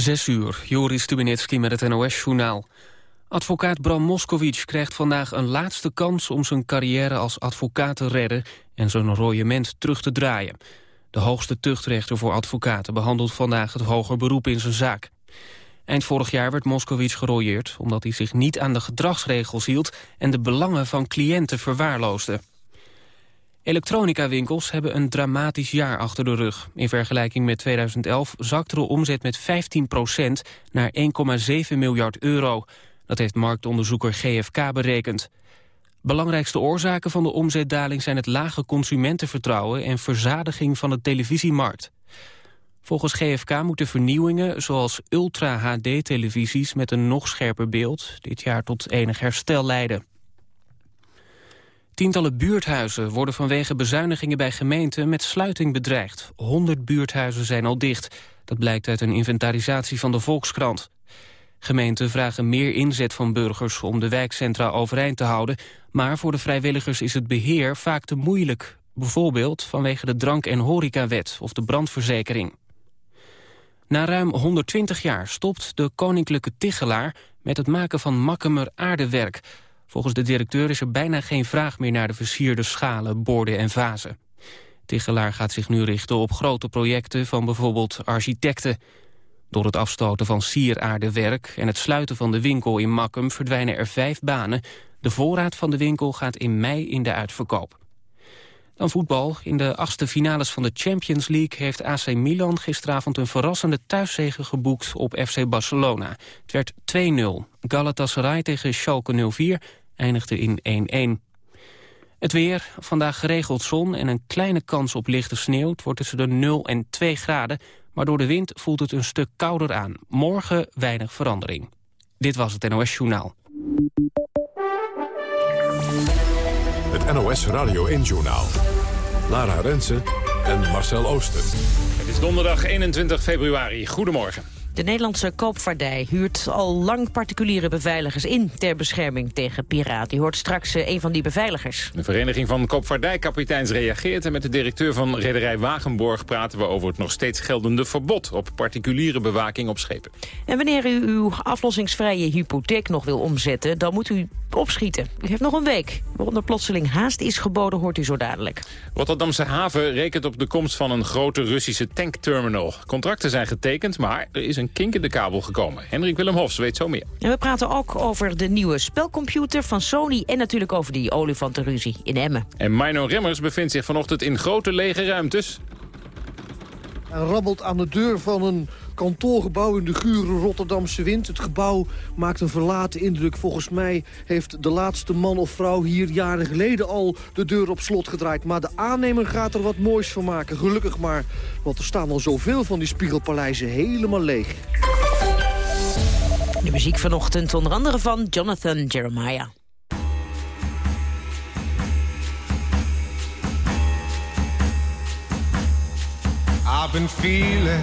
Zes uur, Joris Stubenitski met het NOS-journaal. Advocaat Bram Moskowitz krijgt vandaag een laatste kans... om zijn carrière als advocaat te redden en zijn royement terug te draaien. De hoogste tuchtrechter voor advocaten behandelt vandaag het hoger beroep in zijn zaak. Eind vorig jaar werd Moskowitz gerooieerd... omdat hij zich niet aan de gedragsregels hield... en de belangen van cliënten verwaarloosde. Elektronica-winkels hebben een dramatisch jaar achter de rug. In vergelijking met 2011 zakte de omzet met 15% naar 1,7 miljard euro. Dat heeft marktonderzoeker GFK berekend. Belangrijkste oorzaken van de omzetdaling zijn het lage consumentenvertrouwen en verzadiging van de televisiemarkt. Volgens GFK moeten vernieuwingen zoals Ultra-HD-televisies met een nog scherper beeld dit jaar tot enig herstel leiden. Tientallen buurthuizen worden vanwege bezuinigingen bij gemeenten met sluiting bedreigd. 100 buurthuizen zijn al dicht. Dat blijkt uit een inventarisatie van de Volkskrant. Gemeenten vragen meer inzet van burgers om de wijkcentra overeind te houden. Maar voor de vrijwilligers is het beheer vaak te moeilijk. Bijvoorbeeld vanwege de drank- en horecawet of de brandverzekering. Na ruim 120 jaar stopt de Koninklijke Tichelaar met het maken van makkemer aardewerk. Volgens de directeur is er bijna geen vraag meer naar de versierde schalen, borden en vazen. Tichelaar gaat zich nu richten op grote projecten van bijvoorbeeld architecten. Door het afstoten van sieraardewerk en het sluiten van de winkel in Makkum verdwijnen er vijf banen. De voorraad van de winkel gaat in mei in de uitverkoop. Dan voetbal. In de achtste finales van de Champions League heeft AC Milan gisteravond een verrassende thuiszege geboekt op FC Barcelona. Het werd 2-0. Galatasaray tegen Schalke 04 eindigde in 1-1. Het weer, vandaag geregeld zon en een kleine kans op lichte sneeuw. Het wordt tussen de 0 en 2 graden, maar door de wind voelt het een stuk kouder aan. Morgen weinig verandering. Dit was het NOS Journaal. Het NOS Radio 1 Journaal. Lara Rensen en Marcel Oosten. Het is donderdag 21 februari. Goedemorgen. De Nederlandse koopvaardij huurt al lang particuliere beveiligers in... ter bescherming tegen piraten. Je hoort straks eh, een van die beveiligers. De Vereniging van Koopvaardijkapiteins reageert... en met de directeur van rederij Wagenborg praten we over het nog steeds geldende verbod... op particuliere bewaking op schepen. En wanneer u uw aflossingsvrije hypotheek nog wil omzetten... dan moet u opschieten. U heeft nog een week. Waaronder plotseling haast is geboden, hoort u zo dadelijk. Rotterdamse haven rekent op de komst van een grote Russische tankterminal. Contracten zijn getekend, maar er is een kink in de kabel gekomen. Hendrik Willem Hofs weet zo meer. En we praten ook over de nieuwe spelcomputer van Sony... en natuurlijk over die olifantenruzie in Emmen. En Mino Remmers bevindt zich vanochtend in grote lege ruimtes. En rabbelt aan de deur van een kantoorgebouw in de gure Rotterdamse wind. Het gebouw maakt een verlaten indruk. Volgens mij heeft de laatste man of vrouw hier jaren geleden al de deur op slot gedraaid. Maar de aannemer gaat er wat moois van maken. Gelukkig maar, want er staan al zoveel van die spiegelpaleizen helemaal leeg. De muziek vanochtend onder andere van Jonathan Jeremiah. I've been feeling,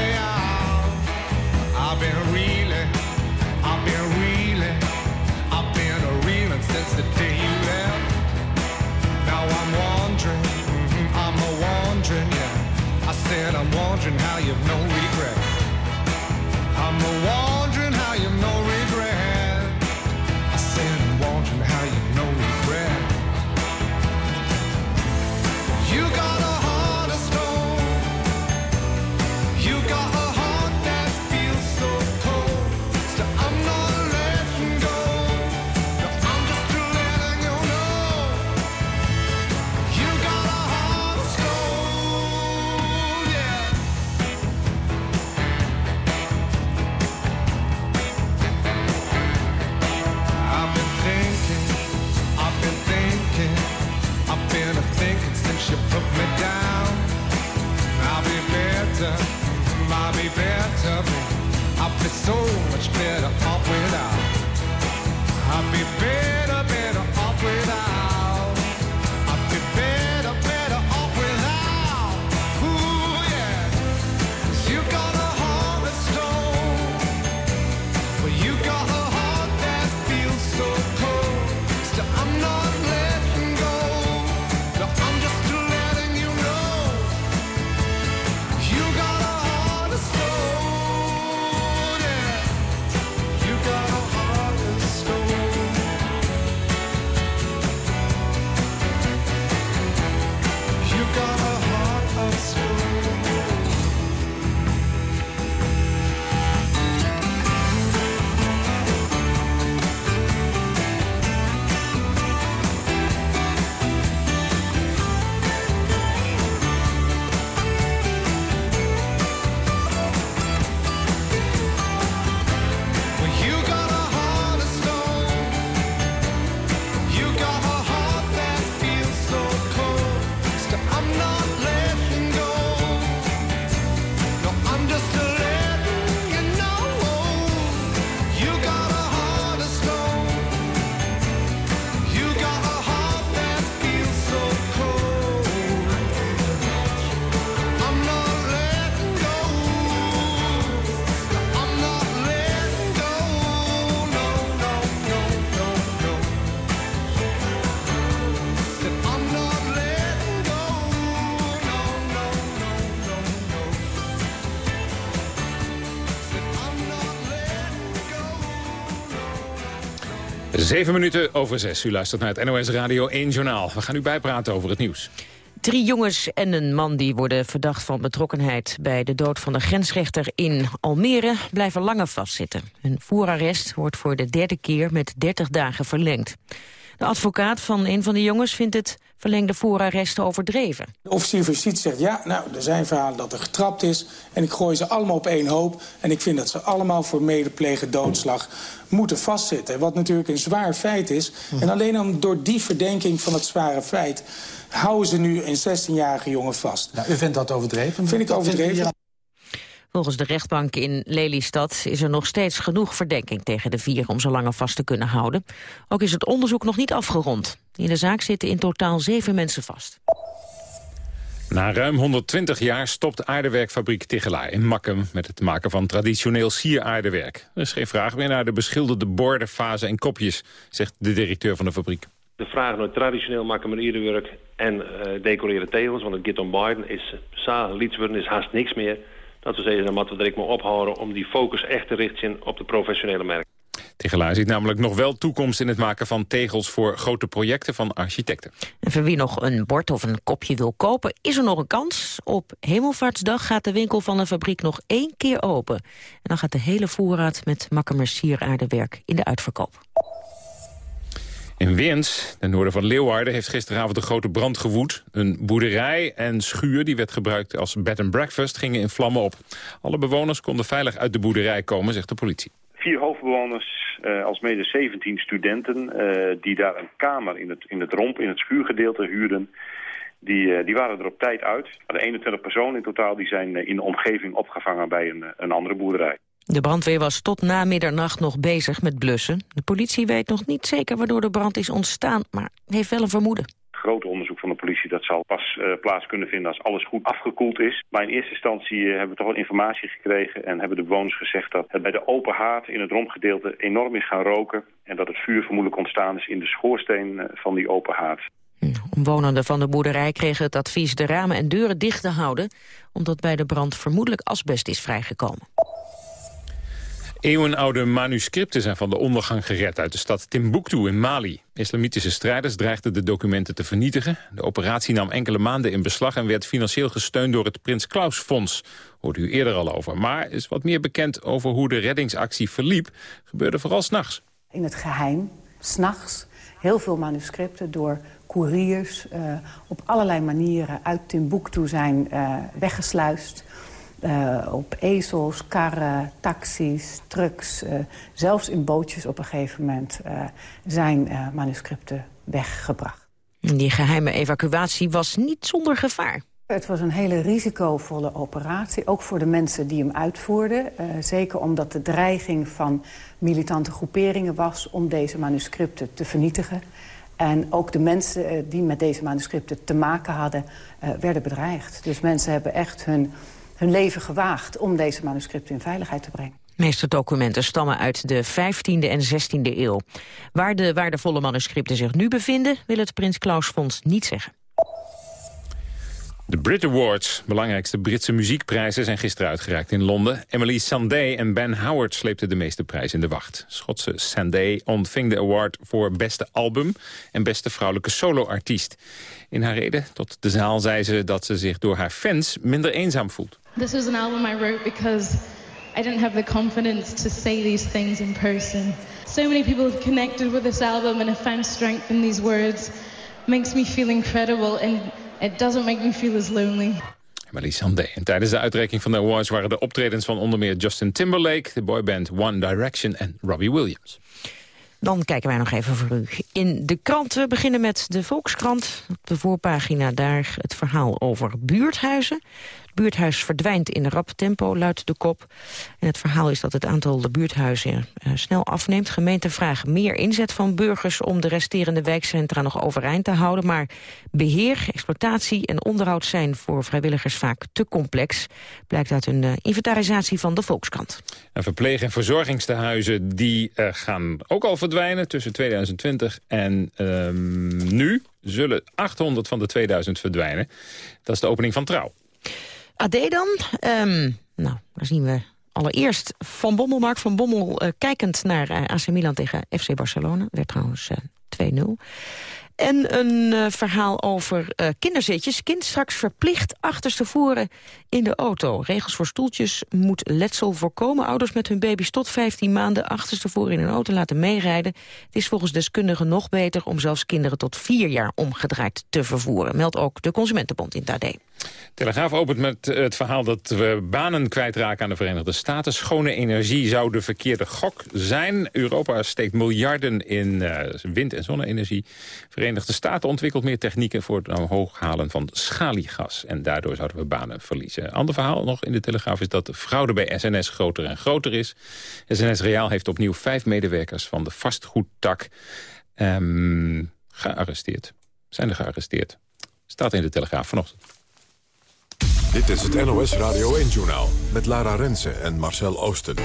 of no regret. I'm a wall. Zeven minuten over zes. U luistert naar het NOS Radio 1 Journaal. We gaan u bijpraten over het nieuws. Drie jongens en een man die worden verdacht van betrokkenheid... bij de dood van de grensrechter in Almere blijven langer vastzitten. Hun voorarrest wordt voor de derde keer met 30 dagen verlengd. De advocaat van een van de jongens vindt het verlengde voorarrest overdreven. De officier van justitie zegt, ja, nou, er zijn verhalen dat er getrapt is... en ik gooi ze allemaal op één hoop... en ik vind dat ze allemaal voor medeplegen doodslag moeten vastzitten. Wat natuurlijk een zwaar feit is. En alleen om door die verdenking van het zware feit... houden ze nu een 16-jarige jongen vast. Nou, u vindt dat overdreven? Vind ik overdreven. Volgens de rechtbank in Lelystad is er nog steeds genoeg verdenking tegen de vier om ze langer vast te kunnen houden. Ook is het onderzoek nog niet afgerond. In de zaak zitten in totaal zeven mensen vast. Na ruim 120 jaar stopt aardewerkfabriek Tichelaar in Makkum... met het maken van traditioneel sieraardewerk. Er is geen vraag meer naar de beschilderde borden, vazen en kopjes... zegt de directeur van de fabriek. De vraag naar traditioneel Makkum aardewerk en uh, decoreren tegels... want het Git on Biden is, sa, lietswurden is haast niks meer... dat we zeggen, dan moeten we er maar ophouden... om die focus echt te richten op de professionele merk. Tegelaar ziet namelijk nog wel toekomst in het maken van tegels voor grote projecten van architecten. En voor wie nog een bord of een kopje wil kopen, is er nog een kans. Op Hemelvaartsdag gaat de winkel van de fabriek nog één keer open. En dan gaat de hele voorraad met Makkemer sieraardewerk in de uitverkoop. In Wins, ten noorden van Leeuwarden, heeft gisteravond een grote brand gewoed. Een boerderij en schuur die werd gebruikt als bed and breakfast gingen in vlammen op. Alle bewoners konden veilig uit de boerderij komen, zegt de politie. Vier hoofdbewoners, uh, als mede 17 studenten, uh, die daar een kamer in het, in het romp, in het schuurgedeelte huurden. Die, uh, die waren er op tijd uit. De 21 personen in totaal die zijn in de omgeving opgevangen bij een, een andere boerderij. De brandweer was tot na middernacht nog bezig met blussen. De politie weet nog niet zeker waardoor de brand is ontstaan, maar heeft wel een vermoeden grote onderzoek van de politie... dat zal pas uh, plaats kunnen vinden als alles goed afgekoeld is. Maar in eerste instantie uh, hebben we toch wel informatie gekregen... en hebben de bewoners gezegd dat het bij de open haard in het romgedeelte enorm is gaan roken... en dat het vuur vermoedelijk ontstaan is in de schoorsteen uh, van die open haard. Omwonenden van de boerderij kregen het advies de ramen en deuren dicht te houden... omdat bij de brand vermoedelijk asbest is vrijgekomen. Eeuwenoude manuscripten zijn van de ondergang gered uit de stad Timbuktu in Mali. Islamitische strijders dreigden de documenten te vernietigen. De operatie nam enkele maanden in beslag en werd financieel gesteund door het Prins Klaus Fonds. Hoorde u eerder al over. Maar is wat meer bekend over hoe de reddingsactie verliep, gebeurde vooral s'nachts. In het geheim, s'nachts, heel veel manuscripten door couriers uh, op allerlei manieren uit Timbuktu zijn uh, weggesluist uh, op ezels, karren, taxis, trucks, uh, zelfs in bootjes op een gegeven moment uh, zijn manuscripten weggebracht. Die geheime evacuatie was niet zonder gevaar. Het was een hele risicovolle operatie, ook voor de mensen die hem uitvoerden. zeker omdat de dreiging van militante groeperingen was om deze manuscripten te vernietigen. En ook de mensen die met deze manuscripten te maken hadden, werden bedreigd. Dus mensen hebben echt hun hun leven gewaagd om deze manuscripten in veiligheid te brengen. De meeste documenten stammen uit de 15e en 16e eeuw. Waar de waardevolle manuscripten zich nu bevinden... wil het Prins Klaus Fonds niet zeggen. De Brit Awards, belangrijkste Britse muziekprijzen, zijn gisteren uitgereikt in Londen. Emily Sandé en Ben Howard sleepten de meeste prijs in de wacht. Schotse Sandé ontving de award voor beste album en beste vrouwelijke soloartiest. In haar reden tot de zaal zei ze dat ze zich door haar fans minder eenzaam voelt. This was an album I wrote because I didn't have the confidence to say these things in person. So many people have connected with this album and have found strength in these words. Makes me feel incredible and it doesn't make me feel as lonely. Emily Sandé. En tijdens de uitreiking van de awards waren de optredens van onder meer Justin Timberlake, de boyband One Direction en Robbie Williams. Dan kijken wij nog even voor u in de krant. We beginnen met de Volkskrant. Op de voorpagina daar het verhaal over buurthuizen. Het buurthuis verdwijnt in rap tempo, luidt de kop. En het verhaal is dat het aantal de buurthuizen uh, snel afneemt. Gemeenten vragen meer inzet van burgers om de resterende wijkcentra nog overeind te houden. Maar beheer, exploitatie en onderhoud zijn voor vrijwilligers vaak te complex. Blijkt uit een uh, inventarisatie van de Volkskrant. En verpleeg- en verzorgingstehuizen die uh, gaan ook al verdwijnen tussen 2020 en ehm, nu zullen 800 van de 2000 verdwijnen. Dat is de opening van Trouw. AD dan? Um, nou, daar zien we allereerst Van Bommel, Mark van Bommel, eh, kijkend naar uh, AC Milan tegen FC Barcelona. Werd trouwens 2-0. En een uh, verhaal over uh, kinderzitjes. Kind straks verplicht achterstevoren in de auto. Regels voor stoeltjes moet letsel voorkomen. Ouders met hun baby's tot 15 maanden achterstevoren in een auto laten meerijden. Het is volgens deskundigen nog beter om zelfs kinderen tot 4 jaar omgedraaid te vervoeren. Meldt ook de Consumentenbond in AD. Telegraaf opent met het verhaal dat we banen kwijtraken aan de Verenigde Staten. Schone energie zou de verkeerde gok zijn. Europa steekt miljarden in wind- en zonne-energie. Staten ontwikkelt meer technieken voor het omhoog halen van schaliegas. En daardoor zouden we banen verliezen. Ander verhaal nog in de Telegraaf is dat de fraude bij SNS groter en groter is. SNS Reaal heeft opnieuw vijf medewerkers van de vastgoedtak um, gearresteerd. Zijn er gearresteerd. Staat in de Telegraaf vanochtend. Dit is het NOS Radio 1-journaal met Lara Rensen en Marcel Oosten.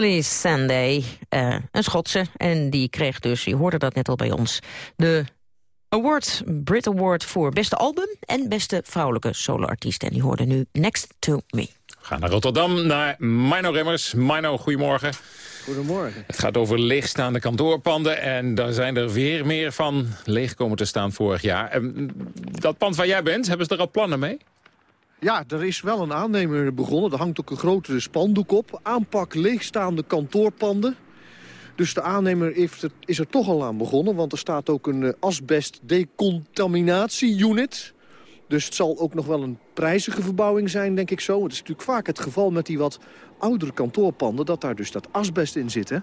Emily Sunday, uh, een Schotse. En die kreeg dus, je hoorde dat net al bij ons... de Award, Brit Award voor beste album... en beste vrouwelijke soloartiest. En die hoorde nu Next to Me. We gaan naar Rotterdam, naar Mino Remmers. Mino, goedemorgen. Goedemorgen. Het gaat over leegstaande kantoorpanden. En daar zijn er weer meer van leeg komen te staan vorig jaar. En dat pand waar jij bent, hebben ze er al plannen mee? Ja, er is wel een aannemer begonnen. Er hangt ook een grotere spandoek op. Aanpak leegstaande kantoorpanden. Dus de aannemer heeft is er toch al aan begonnen. Want er staat ook een uh, asbest decontaminatie-unit. Dus het zal ook nog wel een prijzige verbouwing zijn, denk ik zo. Het is natuurlijk vaak het geval met die wat oudere kantoorpanden... dat daar dus dat asbest in zit, hè.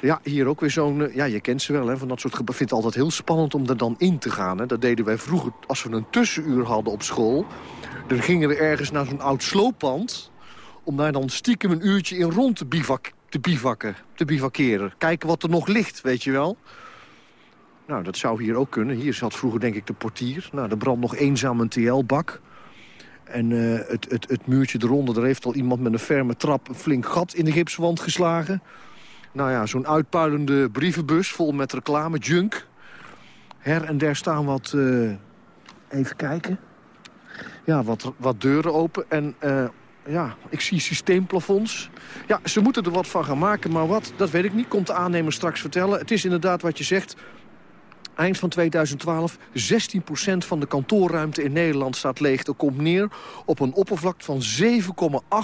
Ja, hier ook weer zo'n... eh, Ja, je kent ze wel, hè, van dat soort. Ik vind het altijd heel spannend om er dan in te gaan. Hè. Dat deden wij vroeger, als we een tussenuur hadden op school. Dan gingen we ergens naar zo'n oud slooppand... om daar dan stiekem een uurtje in rond te, bivak, te bivakken, te bivakeren. Kijken wat er nog ligt, weet je wel. Nou, dat zou hier ook kunnen. Hier zat vroeger denk ik de portier. Nou, er brandt nog eenzaam een TL-bak. En eh, het, het, het muurtje eronder, daar heeft al iemand met een ferme trap... een flink gat in de gipswand geslagen. Nou ja, zo'n uitpuilende brievenbus vol met reclame, junk. Her en der staan wat... eh, even kijken. Ja, wat, wat deuren open. En eh, ja, ik zie systeemplafonds. Ja, ze moeten er wat van gaan maken, maar wat, dat weet ik niet. Komt de aannemer straks vertellen. Het is inderdaad wat je zegt. Eind van 2012, 16% van de kantoorruimte in Nederland staat leeg. Dat komt neer op een oppervlakte van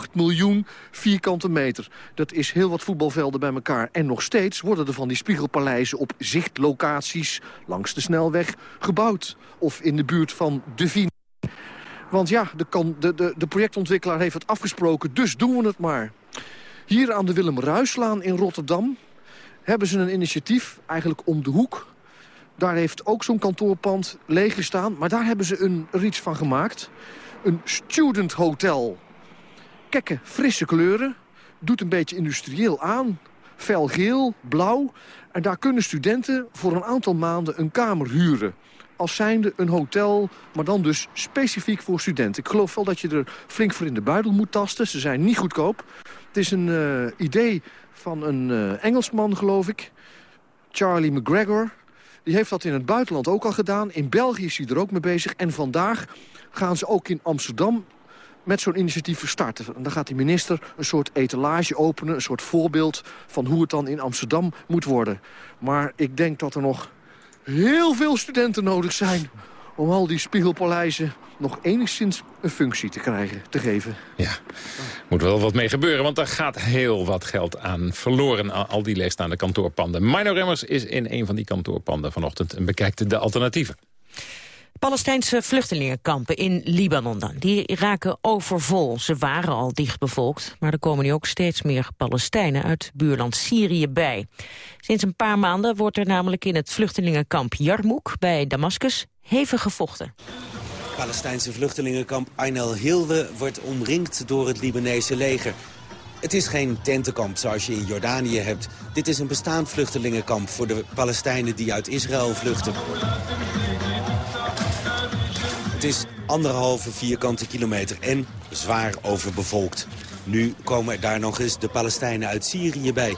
7,8 miljoen vierkante meter. Dat is heel wat voetbalvelden bij elkaar. En nog steeds worden er van die spiegelpaleizen op zichtlocaties... langs de snelweg gebouwd. Of in de buurt van De Vien. Want ja, de, de, de, de projectontwikkelaar heeft het afgesproken, dus doen we het maar. Hier aan de Willem Ruislaan in Rotterdam hebben ze een initiatief, eigenlijk om de hoek. Daar heeft ook zo'n kantoorpand leeg gestaan, maar daar hebben ze een, er iets van gemaakt. Een student hotel. Kekke, frisse kleuren, doet een beetje industrieel aan. Felgeel, blauw. En daar kunnen studenten voor een aantal maanden een kamer huren als zijnde een hotel, maar dan dus specifiek voor studenten. Ik geloof wel dat je er flink voor in de buidel moet tasten. Ze zijn niet goedkoop. Het is een uh, idee van een uh, Engelsman, geloof ik. Charlie McGregor. Die heeft dat in het buitenland ook al gedaan. In België is hij er ook mee bezig. En vandaag gaan ze ook in Amsterdam met zo'n initiatief starten. En dan gaat die minister een soort etalage openen... een soort voorbeeld van hoe het dan in Amsterdam moet worden. Maar ik denk dat er nog heel veel studenten nodig zijn... om al die spiegelpaleizen nog enigszins een functie te krijgen, te geven. Ja, moet wel wat mee gebeuren, want er gaat heel wat geld aan verloren... al die leegstaande kantoorpanden. Mino Remmers is in een van die kantoorpanden vanochtend... en bekijkt de alternatieven. Palestijnse vluchtelingenkampen in Libanon dan. Die raken overvol. Ze waren al dichtbevolkt, maar er komen nu ook steeds meer Palestijnen uit buurland Syrië bij. Sinds een paar maanden wordt er namelijk in het vluchtelingenkamp Jarmouk bij Damascus hevig gevochten. Palestijnse vluchtelingenkamp Ain el-Hilwe wordt omringd door het Libanese leger. Het is geen tentenkamp zoals je in Jordanië hebt. Dit is een bestaand vluchtelingenkamp voor de Palestijnen die uit Israël vluchten. Het is anderhalve vierkante kilometer en zwaar overbevolkt. Nu komen er daar nog eens de Palestijnen uit Syrië bij.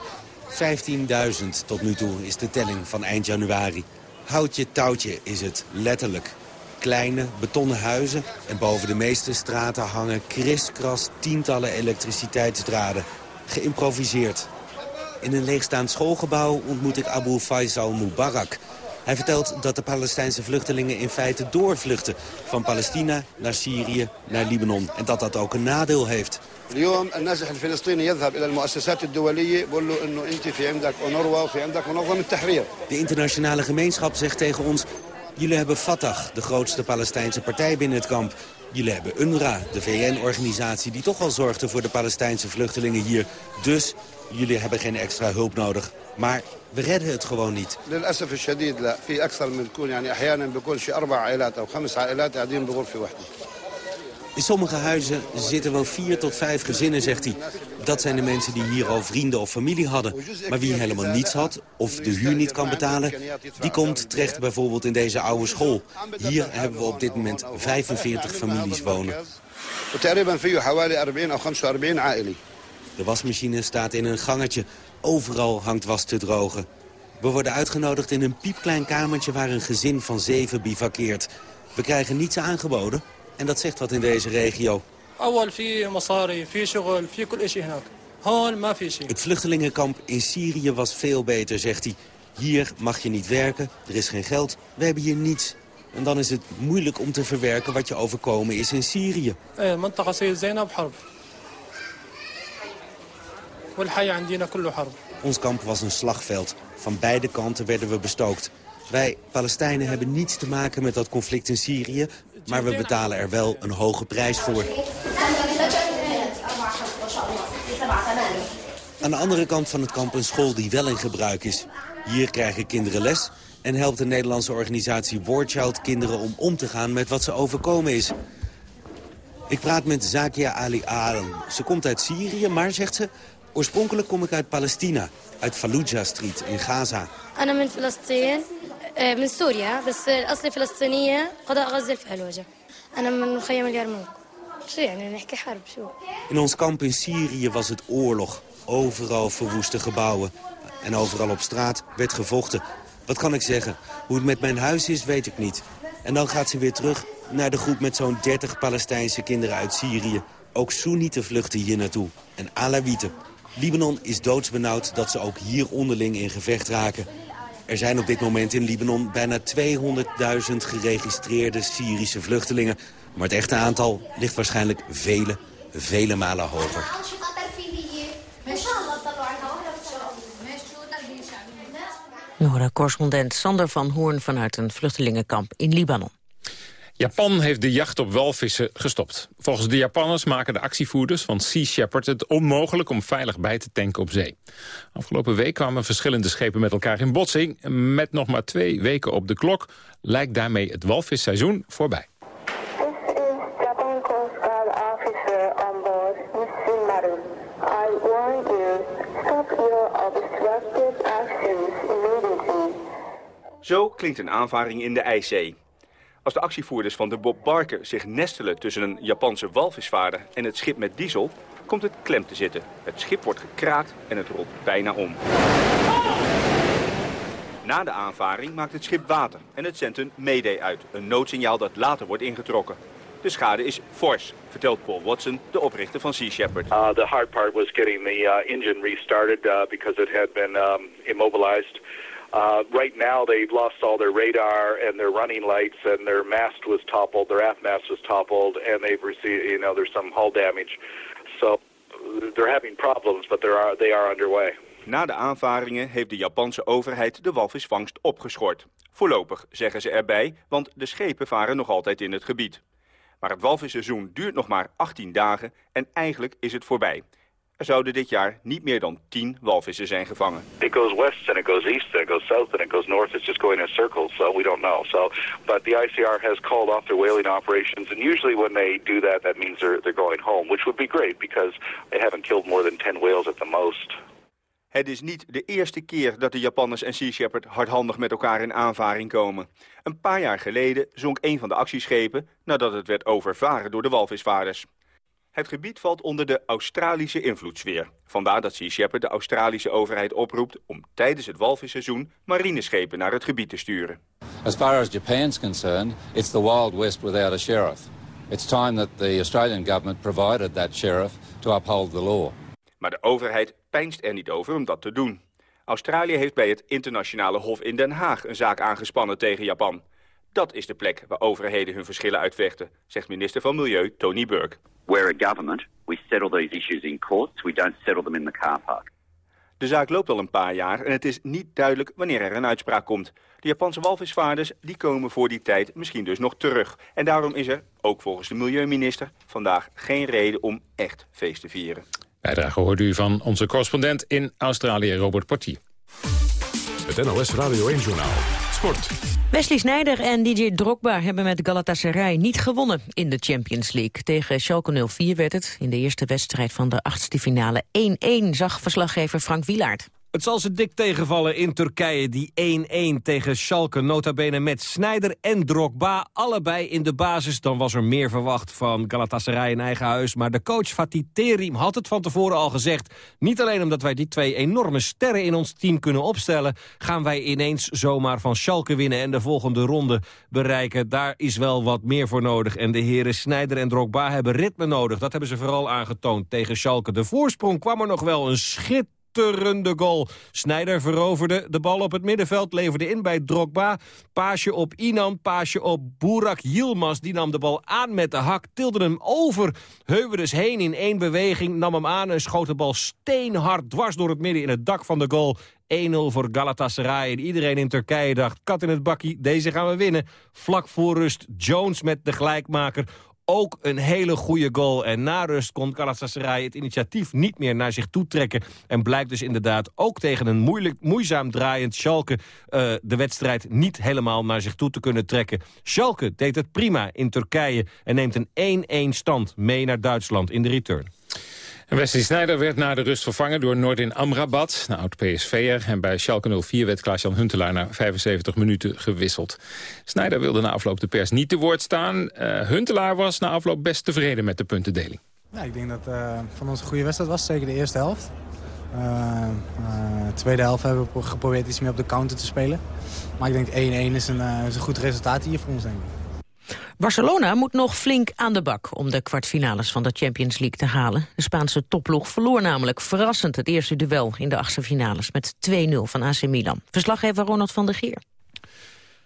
15.000 tot nu toe is de telling van eind januari. Houtje touwtje is het, letterlijk. Kleine betonnen huizen en boven de meeste straten hangen kriskras tientallen elektriciteitsdraden. Geïmproviseerd. In een leegstaand schoolgebouw ontmoet ik Abu Faisal Mubarak... Hij vertelt dat de Palestijnse vluchtelingen in feite doorvluchten... van Palestina naar Syrië, naar Libanon. En dat dat ook een nadeel heeft. اليوم النازح الفلسطيني يذهب الى المؤسسات الدوليه بقول له انه انت في عندك اونروا وفي عندك منظمه التحرير. De internationale gemeenschap zegt tegen ons... jullie hebben Fatah, de grootste Palestijnse partij binnen het kamp. Jullie hebben UNRWA, de VN-organisatie die toch al zorgde voor de Palestijnse vluchtelingen hier. Dus jullie hebben geen extra hulp nodig. Maar we redden het gewoon niet. للاسف الشديد لا في اكثر من بكون يعني احيانا بيكون شي اربع عائلات او خمس عائلات قاعدين بغرفه واحده. in sommige huizen zitten wel vier tot vijf gezinnen, zegt hij. Dat zijn de mensen die hier al vrienden of familie hadden. Maar wie helemaal niets had of de huur niet kan betalen... die komt terecht bijvoorbeeld in deze oude school. Hier hebben we op dit moment 45 families wonen. De wasmachine staat in een gangetje. Overal hangt was te drogen. We worden uitgenodigd in een piepklein kamertje waar een gezin van zeven bivakkeert. We krijgen niets aangeboden, en dat zegt wat in deze regio. Het vluchtelingenkamp in Syrië was veel beter, zegt hij. Hier mag je niet werken, er is geen geld, we hebben hier niets. En dan is het moeilijk om te verwerken wat je overkomen is in Syrië. Ons kamp was een slagveld. Van beide kanten werden we bestookt. Wij, Palestijnen, hebben niets te maken met dat conflict in Syrië. Maar we betalen er wel een hoge prijs voor. Aan de andere kant van het kamp een school die wel in gebruik is. Hier krijgen kinderen les en helpt de Nederlandse organisatie Warchild kinderen om om te gaan met wat ze overkomen is. Ik praat met Zakia Ali Alan. Ze komt uit Syrië, maar zegt ze... oorspronkelijk kom ik uit Palestina, uit Fallujah Street in Gaza. Ik ben in Palestina. من سوريا بس أصلي فلسطينية قضاء غزة في فلوجة أنا من مخيم اليرموك شو يعني نحكي حرب شو In ons kamp in Syrië was het oorlog. Overal verwoeste gebouwen. En overal op straat werd gevochten. Wat kan ik zeggen? Hoe het met mijn huis is, weet ik niet. En dan gaat ze weer terug naar de groep met zo'n 30 Palestijnse kinderen uit Syrië. Ook Soenieten vluchten hier naartoe. En Alawieten. Libanon is doodsbenauwd dat ze ook hier onderling in gevecht raken. Er zijn op dit moment in Libanon bijna 200.000 geregistreerde Syrische vluchtelingen. Maar het echte aantal ligt waarschijnlijk vele, vele malen hoger. Horen correspondent Sander van Hoorn vanuit een vluchtelingenkamp in Libanon. Japan heeft de jacht op walvissen gestopt. Volgens de Japanners maken de actievoerders van Sea Shepherd het onmogelijk om veilig bij te tanken op zee. Afgelopen week kwamen verschillende schepen met elkaar in botsing. Met nog maar twee weken op de klok lijkt daarmee het walvisseizoen voorbij. Zo klinkt een aanvaring in de IJszee. Als de actievoerders van de Bob Barker zich nestelen tussen een Japanse walvisvaarder en het schip met diesel, komt het klem te zitten. Het schip wordt gekraakt en het rolt bijna om. Na de aanvaring maakt het schip water en het zendt een mayday uit. Een noodsignaal dat later wordt ingetrokken. De schade is fors, vertelt Paul Watson, de oprichter van Sea Shepherd. Uh, the hard part was getting the uh, engine restarted uh, because it had been um, immobilized. Uh, right now, they've lost all their radar and their running lights, and their mast was toppled, their aft mast was toppled, and they've received, you know, there's some hull damage. So they're having problems, but they are, they are underway. Na de aanvaringen heeft de Japanse overheid de walvisvangst opgeschort. Voorlopig, zeggen ze erbij, want de schepen varen nog altijd in het gebied. Maar het walvisseizoen duurt nog maar 18 dagen en eigenlijk is het voorbij. Er zouden dit jaar niet meer dan 10 walvissen zijn gevangen. It goes west and it goes east and it goes south and it goes north. It's just going in circles, so we don't know. So, but the ICR has called off their whaling operations, and usually when they do that, that means they're they're going home, which would be great because they haven't killed more than 10 whales at the most. Het is niet de eerste keer dat de Japanners en Sea Shepherd hardhandig met elkaar in aanvaring komen. Een paar jaar geleden zonk een van de actieschepen nadat het werd overvaren door de walvisvaarders. Het gebied valt onder de Australische invloedssfeer. Vandaar dat Sea Shepherd de Australische overheid oproept om tijdens het walviseizoen marineschepen naar het gebied te sturen. As far as Japan's concerned, it's the Wild West without a sheriff. It's time that the Australian government provided that sheriff to uphold the law. Maar de overheid peinst er niet over om dat te doen. Australië heeft bij het internationale hof in Den Haag een zaak aangespannen tegen Japan. Dat is de plek waar overheden hun verschillen uitvechten, zegt minister van Milieu Tony Burke. We're a government. We settle these issues in courts. We don't settle them in the car park. De zaak loopt al een paar jaar en het is niet duidelijk wanneer er een uitspraak komt. De Japanse walvisvaarders die komen voor die tijd misschien dus nog terug. En daarom is er, ook volgens de milieuminister, vandaag geen reden om echt feest te vieren. Bijdrage hoort u van onze correspondent in Australië, Robert Portier. Het NOS Radio 1-journaal. Wesley Sneijder en DJ Drogba hebben met Galatasaray niet gewonnen in de Champions League. Tegen Schalke 04 werd het in de eerste wedstrijd van de achtste finale 1-1, zag verslaggever Frank Wilaert. Het zal ze dik tegenvallen in Turkije, die 1-1 tegen Schalke. Nota bene met Sneijder en Drogba, allebei in de basis. Dan was er meer verwacht van Galatasaray in eigen huis. Maar de coach Fatih Terim had het van tevoren al gezegd. Niet alleen omdat wij die twee enorme sterren in ons team kunnen opstellen... gaan wij ineens zomaar van Schalke winnen en de volgende ronde bereiken. Daar is wel wat meer voor nodig. En de heren Sneijder en Drogba hebben ritme nodig. Dat hebben ze vooral aangetoond tegen Schalke. De voorsprong kwam er nog wel een schit schitterende goal. Snijder veroverde de bal op het middenveld, leverde in bij Drogba. Paasje op Inan, paasje op Burak Yilmaz. Die nam de bal aan met de hak, tilde hem over Heuveres heen in één beweging. Nam hem aan en schoot de bal steenhard dwars door het midden in het dak van de goal. 1-0 voor Galatasaray. En iedereen in Turkije dacht, kat in het bakkie, deze gaan we winnen. Vlak voor rust Jones met de gelijkmaker. Ook een hele goede goal. En na rust kon Galatasaray het initiatief niet meer naar zich toe trekken. En blijkt dus inderdaad ook tegen een moeilijk, moeizaam draaiend Schalke... Uh, de wedstrijd niet helemaal naar zich toe te kunnen trekken. Schalke deed het prima in Turkije en neemt een 1-1 stand mee naar Duitsland in de return. Wesley Sneijder werd na de rust vervangen door Noordin Amrabat, een oud-PSV'er. En bij Schalke 04 werd Klaas-Jan Huntelaar na 75 minuten gewisseld. Sneijder wilde na afloop de pers niet te woord staan. Uh, Huntelaar was na afloop best tevreden met de puntendeling. Ik denk dat uh, van ons een goede wedstrijd was, zeker de eerste helft. Uh, de tweede helft hebben we geprobeerd iets meer op de counter te spelen. Maar ik denk 1-1 is, is een goed resultaat hier voor ons, denk ik. Barcelona moet nog flink aan de bak om de kwartfinales van de Champions League te halen. De Spaanse topploeg verloor namelijk verrassend het eerste duel in de achtste finales met 2-0 van AC Milan. Verslaggever Ronald van der Geer.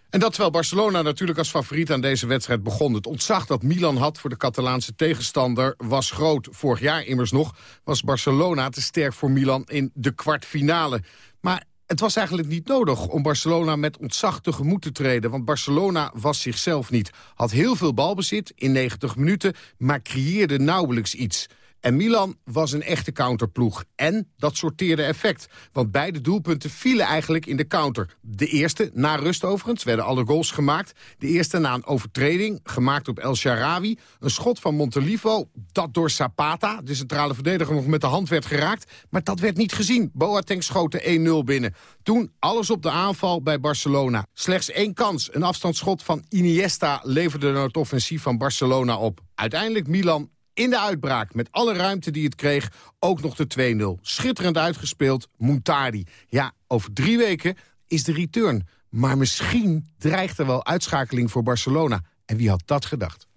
En dat terwijl Barcelona natuurlijk als favoriet aan deze wedstrijd begon. Het ontzag dat Milan had voor de Catalaanse tegenstander was groot. Vorig jaar immers nog was Barcelona te sterk voor Milan in de kwartfinale. Maar het was eigenlijk niet nodig om Barcelona met ontzag tegemoet te treden. Want Barcelona was zichzelf niet. Had heel veel balbezit in 90 minuten, maar creëerde nauwelijks iets. En Milan was een echte counterploeg. En dat sorteerde effect. Want beide doelpunten vielen eigenlijk in de counter. De eerste, na rust overigens, werden alle goals gemaakt. De eerste na een overtreding, gemaakt op El Sharawi. Een schot van Montelivo, dat door Zapata, de centrale verdediger, nog met de hand werd geraakt. Maar dat werd niet gezien. Boateng schoot de 1-0 binnen. Toen alles op de aanval bij Barcelona. Slechts één kans, een afstandsschot van Iniesta... leverde het offensief van Barcelona op. Uiteindelijk Milan in de uitbraak, met alle ruimte die het kreeg, ook nog de 2-0. Schitterend uitgespeeld, Montari. Ja, over drie weken is de return. Maar misschien dreigt er wel uitschakeling voor Barcelona. En wie had dat gedacht?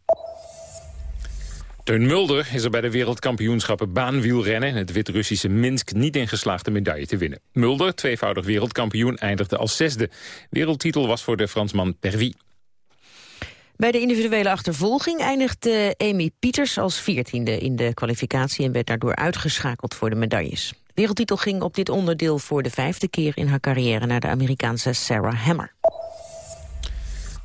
Teun Mulder is er bij de wereldkampioenschappen baanwielrennen... in het Wit-Russische Minsk niet in geslaagd de medaille te winnen. Mulder, tweevoudig wereldkampioen, eindigde als zesde. Wereldtitel was voor de Fransman Pervy. Bij de individuele achtervolging eindigde Amy Pieters als veertiende in de kwalificatie en werd daardoor uitgeschakeld voor de medailles. Wereldtitel ging op dit onderdeel voor de vijfde keer in haar carrière naar de Amerikaanse Sarah Hammer.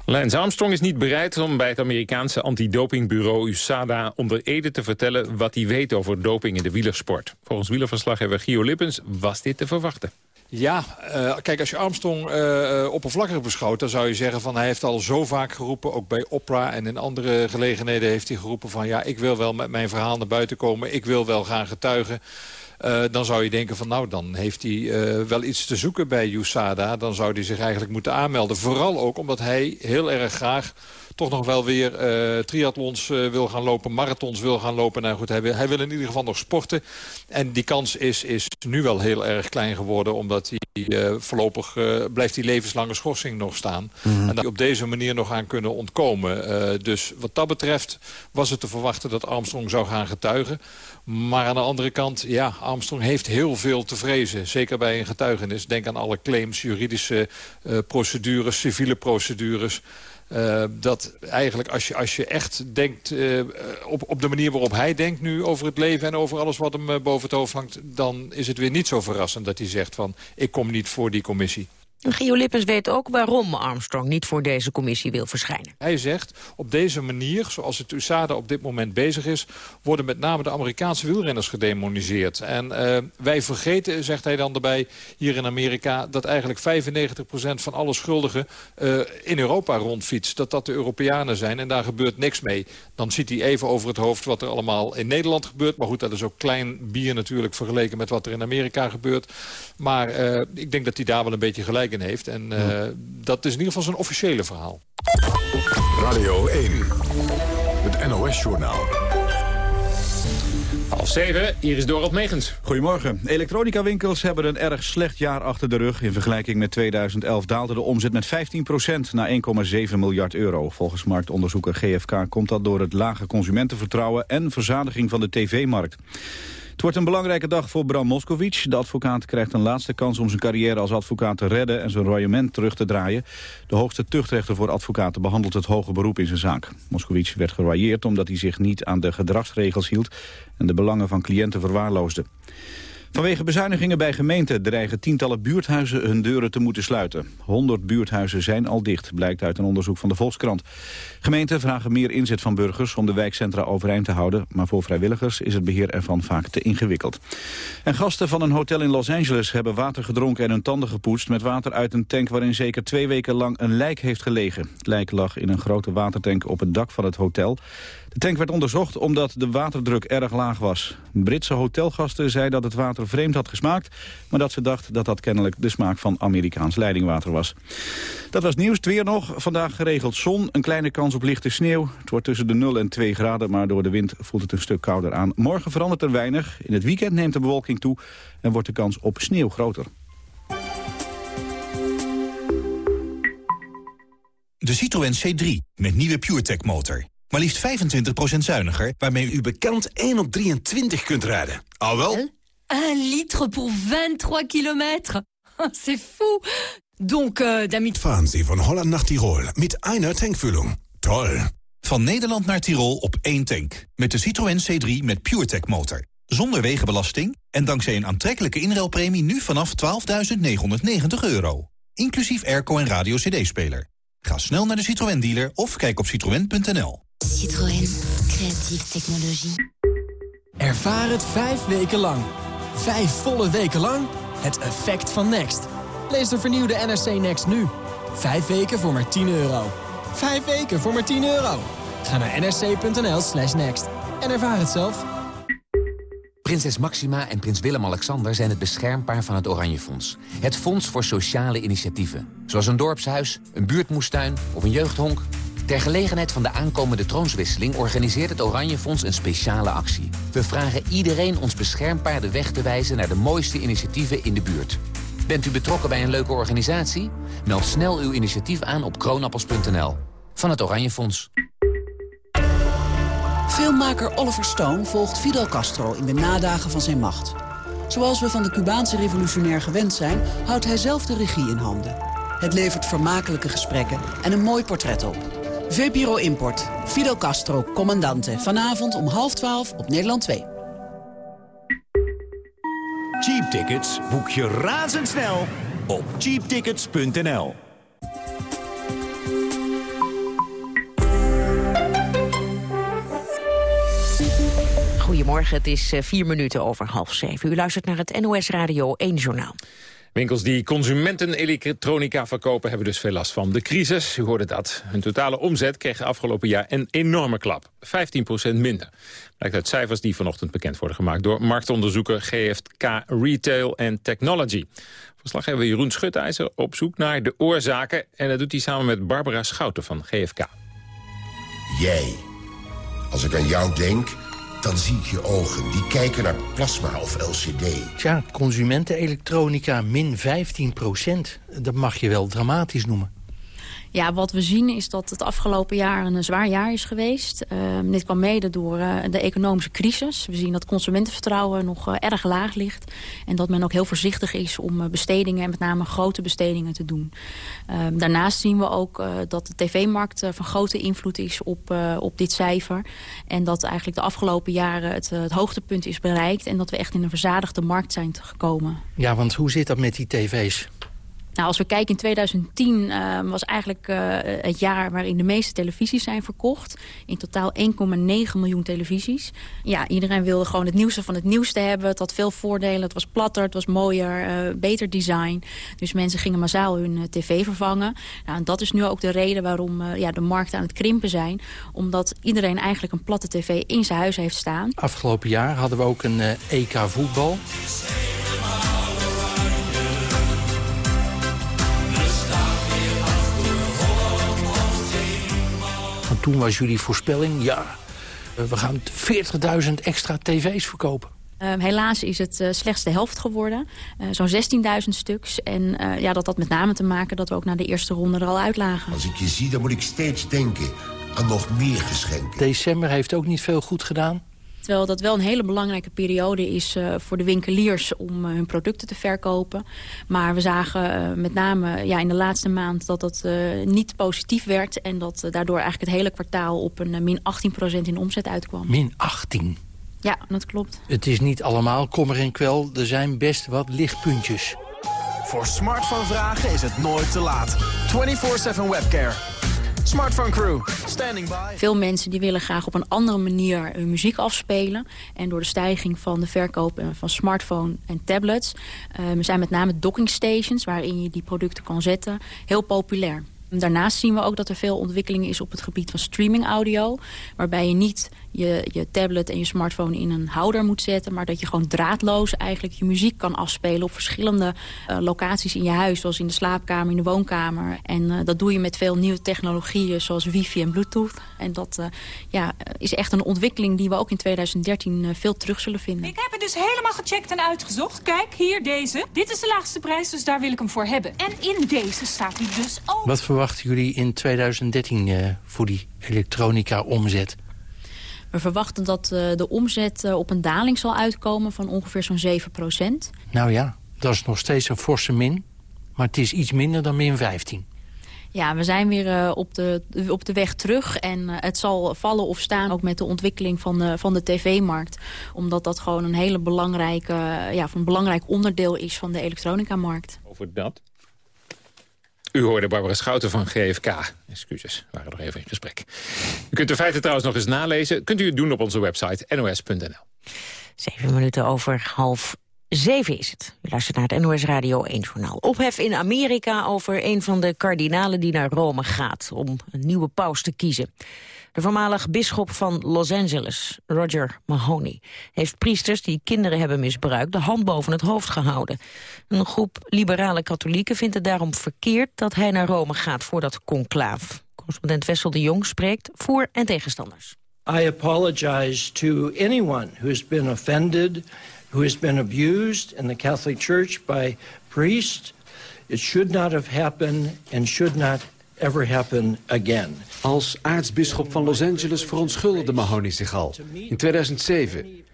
Lance Armstrong is niet bereid om bij het Amerikaanse antidopingbureau USADA onder Ede te vertellen wat hij weet over doping in de wielersport. Volgens wielerverslaggever Gio Lippens was dit te verwachten. Ja, uh, kijk, als je Armstrong uh, oppervlakkig beschouwt... dan zou je zeggen van hij heeft al zo vaak geroepen... ook bij Oprah en in andere gelegenheden heeft hij geroepen van... ja, ik wil wel met mijn verhaal naar buiten komen. Ik wil wel gaan getuigen. Dan zou je denken van nou, dan heeft hij wel iets te zoeken bij USADA. Dan zou hij zich eigenlijk moeten aanmelden. Vooral ook omdat hij heel erg graag toch nog wel weer uh, triathlons uh, wil gaan lopen, marathons wil gaan lopen. Nou goed, hij wil, hij wil in ieder geval nog sporten. En die kans is, is nu wel heel erg klein geworden, omdat hij uh, voorlopig blijft die levenslange schorsing nog staan. Mm. En dat op deze manier nog aan kunnen ontkomen. dus wat dat betreft was het te verwachten dat Armstrong zou gaan getuigen. Maar aan de andere kant, ja, Armstrong heeft heel veel te vrezen. Zeker bij een getuigenis. Denk aan alle claims, juridische procedures, civiele procedures. Uh, dat eigenlijk als je, als je echt denkt uh, op, op de manier waarop hij denkt nu over het leven... en over alles wat hem boven het hoofd hangt... dan is het weer niet zo verrassend dat hij zegt van ik kom niet voor die commissie. Gio Lippens weet ook waarom Armstrong niet voor deze commissie wil verschijnen. Hij zegt, op deze manier, zoals het USADA op dit moment bezig is... worden met name de Amerikaanse wielrenners gedemoniseerd. En uh, wij vergeten, zegt hij dan erbij, hier in Amerika... dat eigenlijk 95% van alle schuldigen uh, in Europa rondfietst. Dat dat de Europeanen zijn en daar gebeurt niks mee. Dan ziet hij even over het hoofd wat er allemaal in Nederland gebeurt. Maar goed, dat is ook klein bier natuurlijk vergeleken met wat er in Amerika gebeurt. Maar uh, ik denk dat hij daar wel een beetje gelijk in heeft. En uh, dat is in ieder geval zijn officiële verhaal. Radio 1, het NOS-journaal. Half zeven, hier is Dorot Megens. Goedemorgen. Elektronica-winkels hebben een erg slecht jaar achter de rug. In vergelijking met 2011 daalde de omzet met 15% naar 1,7 miljard euro. Volgens marktonderzoeker GFK komt dat door het lage consumentenvertrouwen... en verzadiging van de tv-markt. Het wordt een belangrijke dag voor Bram Moskowitz. De advocaat krijgt een laatste kans om zijn carrière als advocaat te redden... en zijn royement terug te draaien. De hoogste tuchtrechter voor advocaten behandelt het hoge beroep in zijn zaak. Moskowitz werd geroyeerd omdat hij zich niet aan de gedragsregels hield... en de belangen van cliënten verwaarloosde. Vanwege bezuinigingen bij gemeenten dreigen tientallen buurthuizen hun deuren te moeten sluiten. 100 buurthuizen zijn al dicht, blijkt uit een onderzoek van de Volkskrant. Gemeenten vragen meer inzet van burgers om de wijkcentra overeind te houden, maar voor vrijwilligers is het beheer ervan vaak te ingewikkeld. En gasten van een hotel in Los Angeles hebben water gedronken en hun tanden gepoetst met water uit een tank waarin zeker twee weken lang een lijk heeft gelegen. Het lijk lag in een grote watertank op het dak van het hotel. De tank werd onderzocht omdat de waterdruk erg laag was. Britse hotelgasten zeiden dat het water vreemd had gesmaakt... maar dat ze dacht dat dat kennelijk de smaak van Amerikaans leidingwater was. Dat was nieuws. Het weer nog. Vandaag geregeld zon. Een kleine kans op lichte sneeuw. Het wordt tussen de 0 en 2 graden, maar door de wind voelt het een stuk kouder aan. Morgen verandert er weinig. In het weekend neemt de bewolking toe en wordt de kans op sneeuw groter. De Citroën C3 met nieuwe PureTech motor. Maar liefst 25% zuiniger, waarmee u bekend 1 op 23 kunt rijden. Al wel? 1 litre pour 23 kilometer. C'est fou. Donc, euh, damit... Fahren Sie van Holland naar Tirol met einer tankvulling. Toll. Van Nederland naar Tirol op één tank. Met de Citroën C3 met PureTech motor. Zonder wegenbelasting en dankzij een aantrekkelijke inruilpremie nu vanaf 12.990 euro. Inclusief airco en radio cd-speler. Ga snel naar de Citroën dealer of kijk op citroën.nl. Citroën. Creatieve technologie. Ervaar het vijf weken lang. Vijf volle weken lang. Het effect van Next. Lees de vernieuwde NRC Next nu. Vijf weken voor maar 10 euro. Vijf weken voor maar 10 euro. Ga naar nrc.nl slash next. En ervaar het zelf. Prinses Maxima en prins Willem-Alexander zijn het beschermpaar van het Oranje Fonds. Het fonds voor sociale initiatieven. Zoals een dorpshuis, een buurtmoestuin of een jeugdhonk. Ter gelegenheid van de aankomende troonswisseling organiseert het Oranje Fonds een speciale actie. We vragen iedereen ons beschermpaar de weg te wijzen naar de mooiste initiatieven in de buurt. Bent u betrokken bij een leuke organisatie? Meld snel uw initiatief aan op kroonappels.nl. Van het Oranje Fonds. Filmmaker Oliver Stone volgt Fidel Castro in de nadagen van zijn macht. Zoals we van de Cubaanse revolutionair gewend zijn, houdt hij zelf de regie in handen. Het levert vermakelijke gesprekken en een mooi portret op. VPRO Import. Fidel Castro, commandante. Vanavond om half twaalf op Nederland 2. Cheap tickets boek je razendsnel op cheaptickets.nl. Goedemorgen, het is eh, vier minuten over half zeven. U luistert naar het NOS Radio 1 Journaal. Winkels die consumenten-elektronica verkopen hebben dus veel last van de crisis. U hoorde dat. Hun totale omzet kreeg afgelopen jaar een enorme klap. 15% minder. Blijkt uit cijfers die vanochtend bekend worden gemaakt... door marktonderzoeker GFK Retail and Technology. Verslaggever Jeroen Schutijzer op zoek naar de oorzaken... en dat doet hij samen met Barbara Schouten van GFK. Jij. Als ik aan jou denk dan zie ik je ogen. Die kijken naar plasma of LCD. Tja, consumentenelektronica min 15 procent. Dat mag je wel dramatisch noemen. Ja, wat we zien is dat het afgelopen jaar een zwaar jaar is geweest. Uh, dit kwam mede door uh, de economische crisis. We zien dat consumentenvertrouwen nog uh, erg laag ligt. En dat men ook heel voorzichtig is om bestedingen... en met name grote bestedingen te doen. Ehm, daarnaast zien we ook dat de tv-markt van grote invloed is op, op dit cijfer. En dat eigenlijk de afgelopen jaren het, het hoogtepunt is bereikt. En dat we echt in een verzadigde markt zijn gekomen. Ja, want hoe zit dat met die tv's? Nou, als we kijken in 2010 uh, was eigenlijk uh, het jaar waarin de meeste televisies zijn verkocht. In totaal 1,9 miljoen televisies. Ja, iedereen wilde gewoon het nieuwste van het nieuwste hebben. Het had veel voordelen. Het was platter, het was mooier, uh, beter design. Dus mensen gingen massaal hun tv vervangen. Nou, en dat is nu ook de reden waarom ja, de markten aan het krimpen zijn. Omdat iedereen eigenlijk een platte tv in zijn huis heeft staan. Afgelopen jaar hadden we ook een EK voetbal. Toen was jullie voorspelling, ja, we gaan 40.000 extra tv's verkopen. Uh, helaas is het uh, slechts de helft geworden. Uh, Zo'n 16.000 stuks. En ja, dat had met name te maken dat we ook na de eerste ronde er al uitlagen. Als ik je zie, dan moet ik steeds denken aan nog meer geschenken. December heeft ook niet veel goed gedaan. Terwijl dat wel een hele belangrijke periode is uh, voor de winkeliers om uh, hun producten te verkopen. Maar we zagen uh, met name ja, in de laatste maand dat dat niet positief werd. En dat daardoor eigenlijk het hele kwartaal op een min 18% in omzet uitkwam. Min 18? Ja, dat klopt. Het is niet allemaal kommer en kwel. Er zijn best wat lichtpuntjes. Voor smartphone-vragen is het nooit te laat. 24-7 webcare. Smartphone Crew, standing by. Veel mensen die willen graag op een andere manier hun muziek afspelen. En door de stijging van de verkoop van smartphone en tablets... Uh, zijn met name docking stations, waarin je die producten kan zetten, heel populair. Daarnaast zien we ook dat er veel ontwikkeling is op het gebied van streaming audio. Waarbij je niet je, je tablet en je smartphone in een houder moet zetten... maar dat je gewoon draadloos eigenlijk je muziek kan afspelen... op verschillende uh, locaties in je huis, zoals in de slaapkamer, in de woonkamer. En uh, dat doe je met veel nieuwe technologieën zoals wifi en bluetooth. En dat uh, ja, is echt een ontwikkeling die we ook in 2013 veel terug zullen vinden. Ik heb het dus helemaal gecheckt en uitgezocht. Kijk, hier deze. Dit is de laagste prijs, dus daar wil ik hem voor hebben. En in deze staat hij dus ook. Wat verwachten jullie in 2013 voor die elektronica-omzet? We verwachten dat uh, de omzet uh, op een daling zal uitkomen van ongeveer zo'n 7 procent. Nou ja, dat is nog steeds een forse min. Maar het is iets minder dan min 15. Ja, we zijn weer uh, op, de, op de weg terug. En het zal vallen of staan ook met de ontwikkeling van de, van de tv-markt. Omdat dat gewoon een hele belangrijke, ja, een belangrijk onderdeel is van de elektronica-markt. Over dat u hoorde Barbara Schouten van GFK. Excuses, we waren nog even in gesprek. U kunt de feiten trouwens nog eens nalezen. Kunt u het doen op onze website nos.nl. Zeven minuten over half zeven is het. U luistert naar het NOS Radio 1 journaal. Ophef in Amerika over een van de kardinalen die naar Rome gaat... om een nieuwe paus te kiezen. De voormalig bisschop van Los Angeles, Roger Mahoney... heeft priesters die kinderen hebben misbruikt de hand boven het hoofd gehouden. Een groep liberale katholieken vindt het daarom verkeerd... dat hij naar Rome gaat voor dat conclaaf. Correspondent Wessel de Jong spreekt voor- en tegenstanders. I apologize to anyone who has been offended... who has been abused in the Catholic Church by priests. It should not have happened and should not ever happen again. Als aartsbisschop van Los Angeles verontschuldigde Mahoney zich al. In 2007.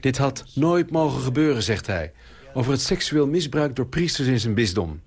Dit had nooit mogen gebeuren, zegt hij. Over het seksueel misbruik door priesters in zijn bisdom.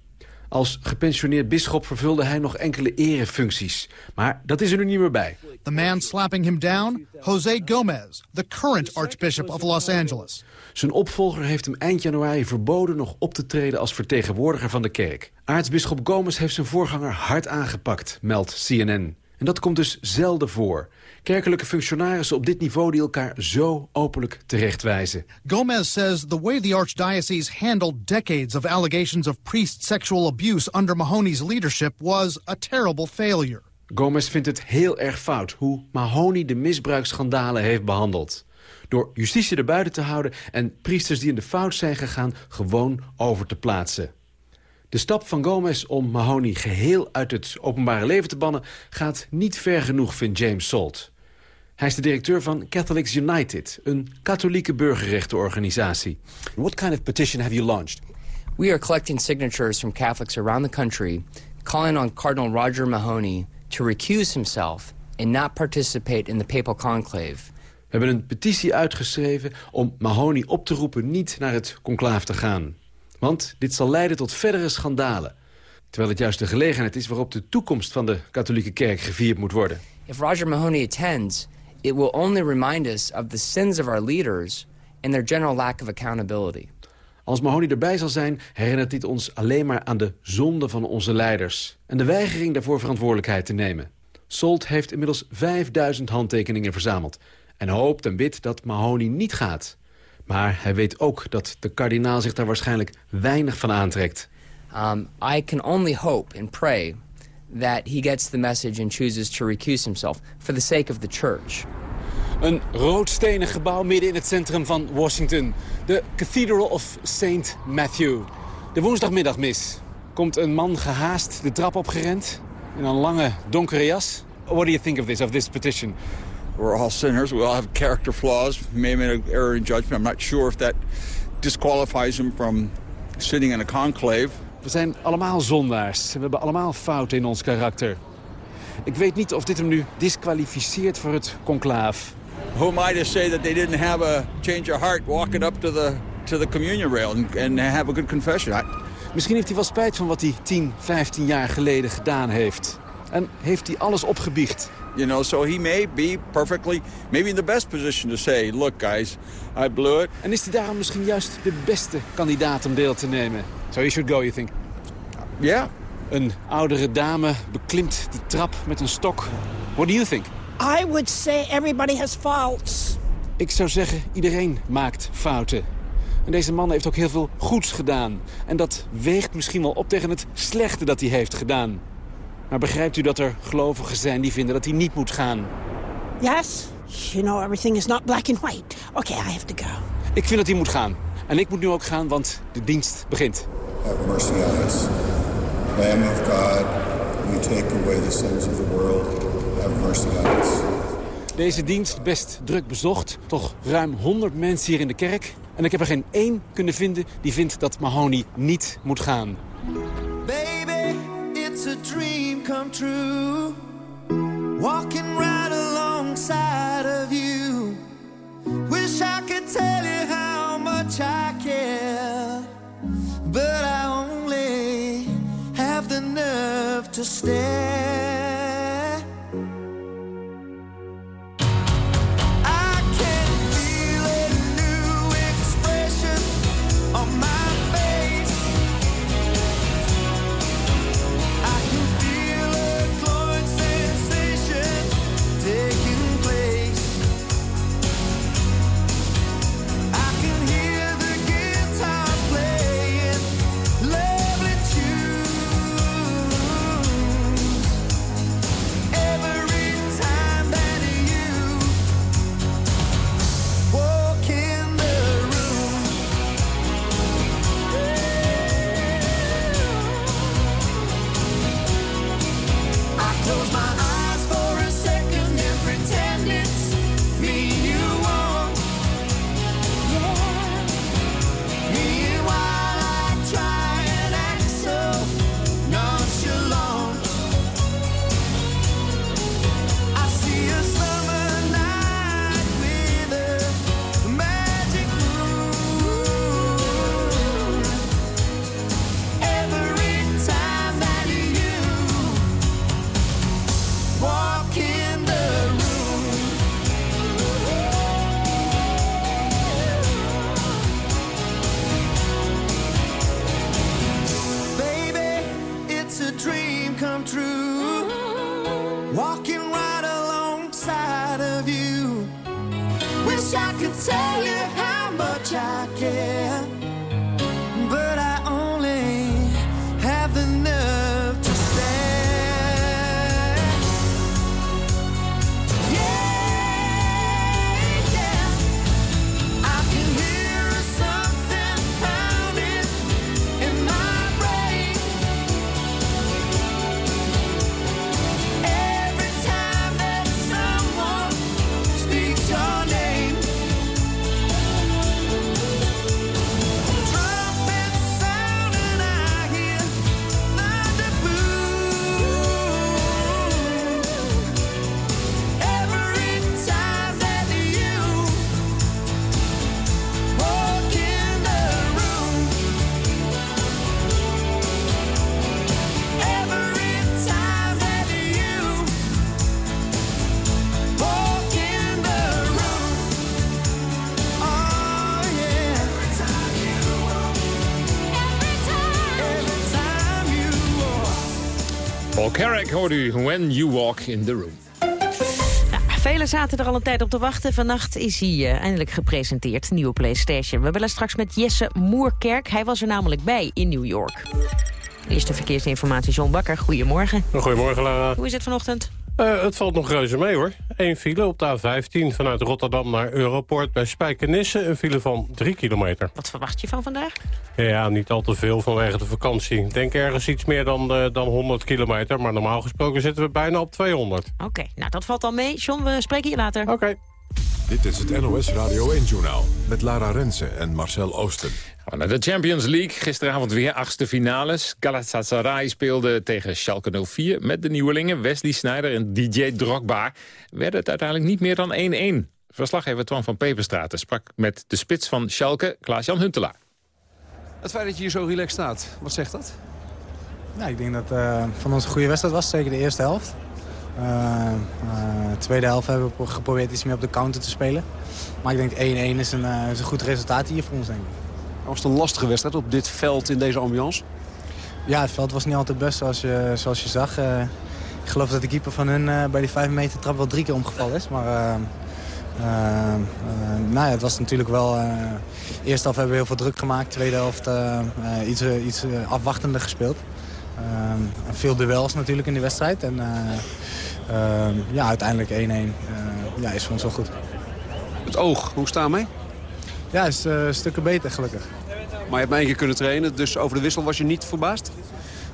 Als gepensioneerd bisschop vervulde hij nog enkele erefuncties. Maar dat is er nu niet meer bij. The man slapping him down, Jose Gomez, the current Archbishop of Los Angeles. Zijn opvolger heeft hem eind januari verboden nog op te treden als vertegenwoordiger van de kerk. Aartsbisschop Gomez heeft zijn voorganger hard aangepakt, meldt CNN. En dat komt dus zelden voor. Kerkelijke functionarissen op dit niveau die elkaar zo openlijk terechtwijzen. Gomez says the way the archdiocese handled decades of allegations of priest sexual abuse under Mahoney's leadership was a terrible failure. Gomez vindt het heel erg fout hoe Mahoney de misbruiksschandalen heeft behandeld. Door justitie erbuiten te houden en priesters die in de fout zijn gegaan gewoon over te plaatsen. De stap van Gomez om Mahoney geheel uit het openbare leven te bannen... gaat niet ver genoeg, vindt James Salt. Hij is de directeur van Catholics United, een katholieke burgerrechtenorganisatie. What kind of petition have you launched? We are collecting signatures from Catholics around the country... calling on Cardinal Roger Mahoney to recuse himself... and not participate in the papal conclave... We hebben een petitie uitgeschreven om Mahoney op te roepen niet naar het conclaaf te gaan. Want dit zal leiden tot verdere schandalen. Terwijl het juist de gelegenheid is waarop de toekomst van de katholieke kerk gevierd moet worden. If Roger Mahoney attends, it will only remind us of the sins of our leaders and their general lack of accountability. Als Mahoney erbij zal zijn, herinnert dit ons alleen maar aan de zonde van onze leiders... en de weigering daarvoor verantwoordelijkheid te nemen. Solt heeft inmiddels 5000 handtekeningen verzameld... en hoopt en bidt dat Mahoney niet gaat. Maar hij weet ook dat de kardinaal zich daar waarschijnlijk weinig van aantrekt. Um, I can only hope and pray that he gets the message and chooses to recuse himself for the sake of the church. Een roodstenen gebouw midden in het centrum van Washington. De Cathedral of St. Matthew. De woensdagmiddagmis. Komt een man gehaast de trap opgerend in een lange donkere jas. What do you think of this, of this petition? We're all sinners. We all have character flaws. We may have made an error in judgment. I'm not sure if that disqualifies him from sitting in a conclave. We zijn allemaal zondaars. We hebben allemaal fouten in ons karakter. Ik weet niet of dit hem nu disqualificeert voor het conclaaf. who am I to say that they didn't have a change of heart walking up to the, to the communion rail and, and have a good confession? I, Misschien heeft hij wel spijt van wat hij 10, 15 jaar geleden gedaan heeft. En heeft hij alles opgebiecht. You know, so he may be perfectly, maybe in the best position to say, look guys, I blew it. En is hij daarom misschien juist de beste kandidaat om deel te nemen? So he should go, you think? Ja. Een oudere dame beklimt de trap met een stok. What do you think? I would say everybody has faults. Ik zou zeggen, iedereen maakt fouten. En deze man heeft ook heel veel goeds gedaan. En dat weegt misschien wel op tegen het slechte dat hij heeft gedaan. Maar begrijpt u dat er gelovigen zijn die vinden dat hij niet moet gaan? Yes? You know, everything is not black and white. Okay, I have to go. Ik vind dat hij moet gaan. En ik moet nu ook gaan, want de dienst begint. Have mercy on us. Lamb of God, you take away the sins of the world. Have mercy on us. Deze dienst best druk bezocht. Toch ruim 100 mensen hier in de kerk. En ik heb er geen één kunnen vinden die vindt dat Mahoney niet moet gaan. Baby, it's a dream come true. Walking right alongside of you. Wish I could tell you how much I care. But I only have the nerve to stare. Paul Carrack hoort u When You Walk in the Room. Velen zaten er al een tijd op te wachten. Vannacht is hij eh, eindelijk gepresenteerd, nieuwe PlayStation. We bellen straks met Jesse Moerkerk. Hij was er namelijk bij in New York. Eerste verkeersinformatie, John Bakker. Goedemorgen. Goedemorgen, Lara. Hoe is het vanochtend? Eh, het valt nog reuze mee, hoor. Eén file op de A15 vanuit Rotterdam naar Europort bij Spijkenisse. Een file van 3 kilometer. Wat verwacht je van vandaag? Ja, niet al te veel vanwege de vakantie. Ik denk ergens iets meer dan, eh, dan 100 kilometer. Maar normaal gesproken zitten we bijna op 200. Oké, nou dat valt al mee. John, we spreken je later. Oké. Dit is het NOS Radio 1-journaal met Lara Rensen en Marcel Oosten. Gaan we naar de Champions League. Gisteravond weer achtste finales. Galatasaray speelde tegen Schalke 04 met de nieuwelingen Wesley Sneijder en DJ Drogba. Werd het uiteindelijk niet meer dan 1-1. Verslaggever Twan van Peperstraten sprak met de spits van Schalke, Klaas-Jan Huntelaar. Het feit dat je hier zo relaxed staat, wat zegt dat? Nou, ik denk dat het van ons een goede wedstrijd was, zeker de eerste helft. Eh, eh, de tweede helft hebben we geprobeerd iets meer op de counter te spelen. Maar ik denk 1-1 is, een, eh, is een goed resultaat hier voor ons, denk ik. Was het een lastige wedstrijd op dit veld in deze ambiance? Ja, het veld was niet altijd best zoals je, zoals je zag. Ik geloof dat de keeper van hun bij die 5 meter trap wel drie keer omgevallen is. Maar eh, nou ja, het was natuurlijk wel... eerste helft hebben we heel veel druk gemaakt. Tweede helft iets, iets afwachtender gespeeld. Eh, en veel duels natuurlijk in die wedstrijd. En eh, eh, ja, uiteindelijk 1-1 eh, ja, is voor ons wel goed. Het oog, hoe staan mee? Ja, is eh, stukken beter gelukkig. Maar je hebt maar één keer kunnen trainen, dus over de wissel was je niet verbaasd?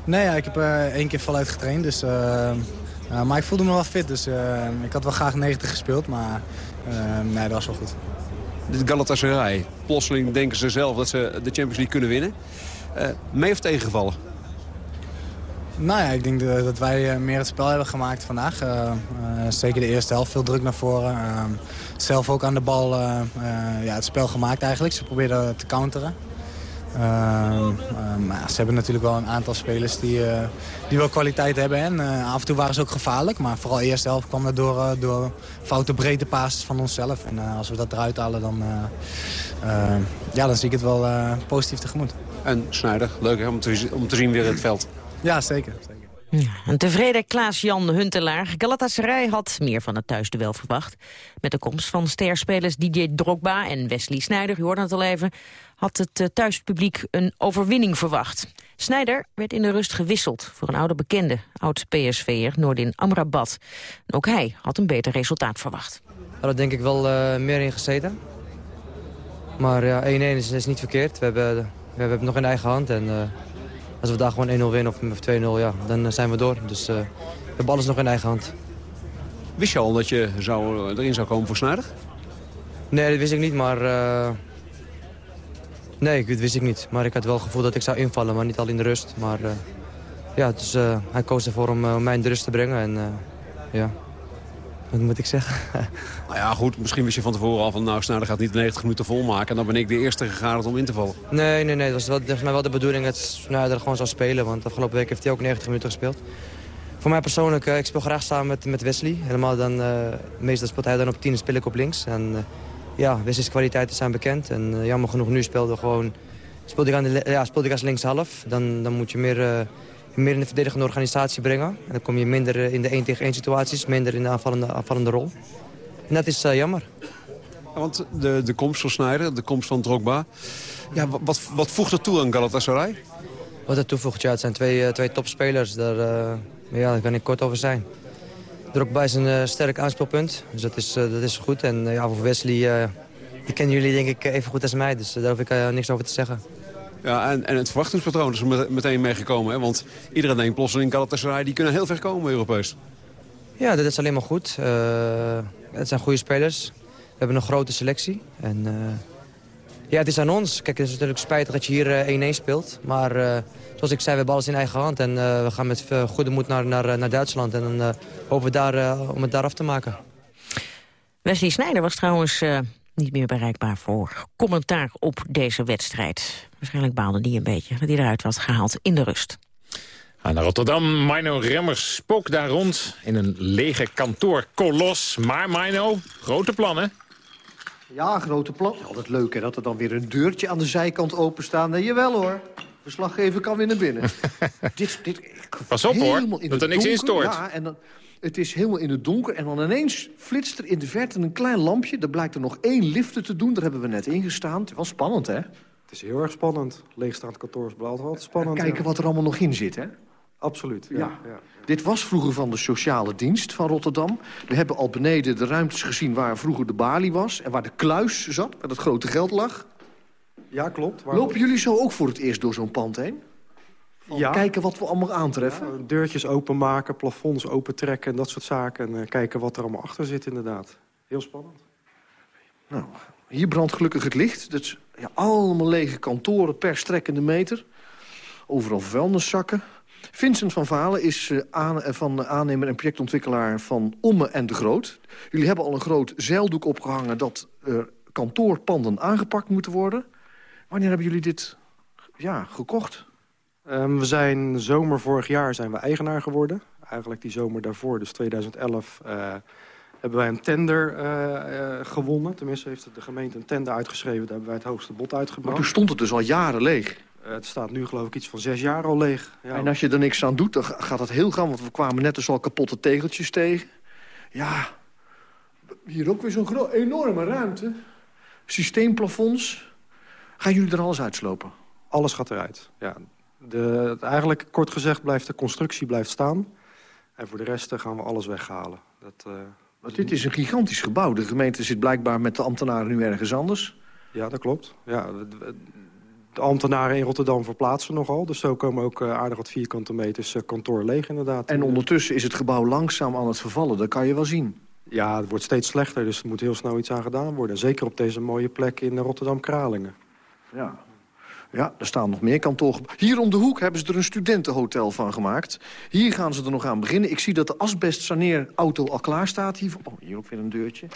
Nee, ja, ik heb één keer voluit getraind. Dus, eh, eh, maar ik voelde me wel fit. Dus ik had wel graag 90 gespeeld. Maar nee, dat was wel goed. Dit Galatasaray, plotseling denken ze zelf dat ze de Champions League kunnen winnen. Mee of tegengevallen? Nou ja, ik denk dat wij eh, meer het spel hebben gemaakt vandaag. Eh, eh, zeker de eerste helft, veel druk naar voren. Eh, zelf ook aan de bal ja, het spel gemaakt eigenlijk. Ze probeerden te counteren. Maar ja, ze hebben natuurlijk wel een aantal spelers die, die wel kwaliteit hebben. En af en toe waren ze ook gevaarlijk. Maar vooral de eerste helft kwam dat door, door foute breedte passes van onszelf. En als we dat eruit halen, dan, ja, dan zie ik het wel positief tegemoet. En Snijder, leuk om te, om te zien weer het veld. Ja, zeker. Ja, een tevreden Klaas-Jan Huntelaar. Galatasaray had meer van het thuisduel verwacht. Met de komst van sterspelers DJ Drogba en Wesley Sneijder, u hoorde het al even, had het eh, thuispubliek een overwinning verwacht. Sneijder werd in de rust gewisseld voor een oude bekende, oud-PSV'er Noordin Amrabat. En ook hij had een beter resultaat verwacht. had er denk ik wel eh, meer in gezeten. Maar ja, 1-1 is, is niet verkeerd. We hebben, we hebben het nog in eigen hand. En eh, als we daar gewoon 1-0 winnen of 2-0, ja, dan eh, zijn we door. Dus eh, we hebben alles nog in eigen hand. Wist je al dat je zou, erin zou komen voor Snijder? Nee, dat wist ik niet, maar... eh, nee, dat wist ik niet. Maar ik had wel het gevoel dat ik zou invallen, maar niet al in de rust. Maar eh, ja, dus eh, hij koos ervoor om, eh, mij in de rust te brengen. En eh, ja, wat moet ik zeggen? Nou ja, goed, misschien wist je van tevoren al van... nou, Snijder gaat niet de 90 minuten volmaken... en dan ben ik de eerste gegaan om in te vallen. Nee, nee, nee. Dat was wel, mij wel de bedoeling dat Sneijder gewoon zou spelen. Want afgelopen week heeft hij ook 90 minuten gespeeld. Voor mij persoonlijk, eh, ik speel graag samen met, met Wesley. Helemaal dan, eh, meestal speelt hij dan op 10 en speel ik op links. En eh, ja, Wesley's kwaliteiten zijn bekend. En jammer genoeg, nu speelde gewoon... Speelde ik, aan de, ja, speelde ik als linkshalf. Dan, dan moet je meer, meer in de verdedigende organisatie brengen. En dan kom je minder eh, in de 1 tegen 1 situaties. Minder in de aanvallende, aanvallende rol. En dat is eh, jammer. Ja, want de, de komst van Snijder, de komst van Drogba... Ja, wa- wat, wat voegt er toe aan Galatasaray? Wat dat toevoegt, ja, het zijn twee, eh, twee topspelers. Daar, ja, daar kan ik kort over zijn. Drogba is een eh, sterk aanspeelpunt, dus dat is, dat is goed. En ja, voor Wesley, die kennen jullie denk ik even goed als mij. Dus daar hoef ik niks over te zeggen. Ja, en, en het verwachtingspatroon is er met- meteen meegekomen. Hè? Want iedereen denkt plotseling Galatasaray... die kunnen heel ver komen Europees. Ja, dat is alleen maar goed. Eh, het zijn goede spelers. We hebben een grote selectie. En, eh, ja, het is aan ons. Kijk, het is natuurlijk spijtig dat je hier eh, 1-1 speelt. Maar eh, zoals ik zei, we hebben alles in eigen hand. En eh, we gaan met goede moed naar, naar, naar Duitsland. En dan eh, hopen we daar, om het daar af te maken. Wesley Sneijder was trouwens eh, niet meer bereikbaar voor commentaar op deze wedstrijd. Waarschijnlijk baalde die een beetje dat hij eruit was gehaald in de rust. Aan naar Rotterdam, Mino Remmers spookt daar rond in een lege kantoorkolos. Maar Mino, grote plannen. Ja, grote plan. Altijd leuk hè, dat er dan weer een deurtje aan de zijkant openstaat. Nee, jawel hoor. Verslaggever kan weer naar binnen. dit, dit, Pas op hoor, dat er niks in donker. stoort. Ja, en dan, het is helemaal in het donker. En dan ineens flitst er in de verte een klein lampje. Er blijkt er nog één lifter te doen. Daar hebben we net ingestaan. Het was spannend, hè? Het is heel erg spannend. Leegstaand kantoor is altijd spannend. Kijken ja. wat er allemaal nog in zit, hè? Absoluut, ja. Ja. ja. Dit was vroeger van de sociale dienst van Rotterdam. We hebben al beneden de ruimtes gezien waar vroeger de balie was... en waar de kluis zat, waar het grote geld lag. Ja, klopt. Lopen jullie zo ook voor het eerst door zo'n pand heen? Van Ja. Kijken wat we allemaal aantreffen? Ja, deurtjes openmaken, plafonds opentrekken en dat soort zaken. En eh, kijken wat er allemaal achter zit, inderdaad. Heel spannend. Nou, hier brandt gelukkig het licht. Dus, ja, allemaal lege kantoren per strekkende meter. Overal vuilniszakken. Vincent van Valen is eh, aan, eh, van aannemer en projectontwikkelaar van Omme en de Groot. Jullie hebben al een groot zeildoek opgehangen... dat er kantoorpanden aangepakt moeten worden. Wanneer hebben jullie dit ja, gekocht? Ehm, we zijn zomer vorig jaar zijn we eigenaar geworden. Eigenlijk die zomer daarvoor, dus 2011, eh, hebben wij een tender eh, eh, gewonnen. Tenminste heeft de gemeente een tender uitgeschreven. Daar hebben wij het hoogste bod Maar uitgebracht. toen stond het dus al jaren leeg. Het staat nu geloof ik iets van zes jaar al leeg. Ja. En als je er niks aan doet, dan ga- gaat dat heel gaan. Want we kwamen net dus al kapotte tegeltjes tegen. Ja, hier ook weer zo'n enorme ruimte. Systeemplafonds. Gaan jullie er alles uitslopen? Alles gaat eruit, ja. De, eigenlijk, kort gezegd, blijft de constructie blijft staan. En voor de rest eh, gaan we alles weghalen. Dat, eh, dit is een gigantisch gebouw. De gemeente zit blijkbaar met de ambtenaren nu ergens anders. Ja, dat klopt. Ja, de, ambtenaren in Rotterdam verplaatsen nogal. Dus zo komen ook eh, aardig wat vierkante meters kantoor leeg inderdaad. En ondertussen is het gebouw langzaam aan het vervallen. Dat kan je wel zien. Ja, het wordt steeds slechter, dus er moet heel snel iets aan gedaan worden. Zeker op deze mooie plek in Rotterdam-Kralingen. Ja. Ja, er staan nog meer kantoorgebouwen. Hier om de hoek hebben ze er een studentenhotel van gemaakt. Hier gaan ze er nog aan beginnen. Ik zie dat de asbestsaneerauto al klaar staat. Hier, oh, hier ook weer een deurtje.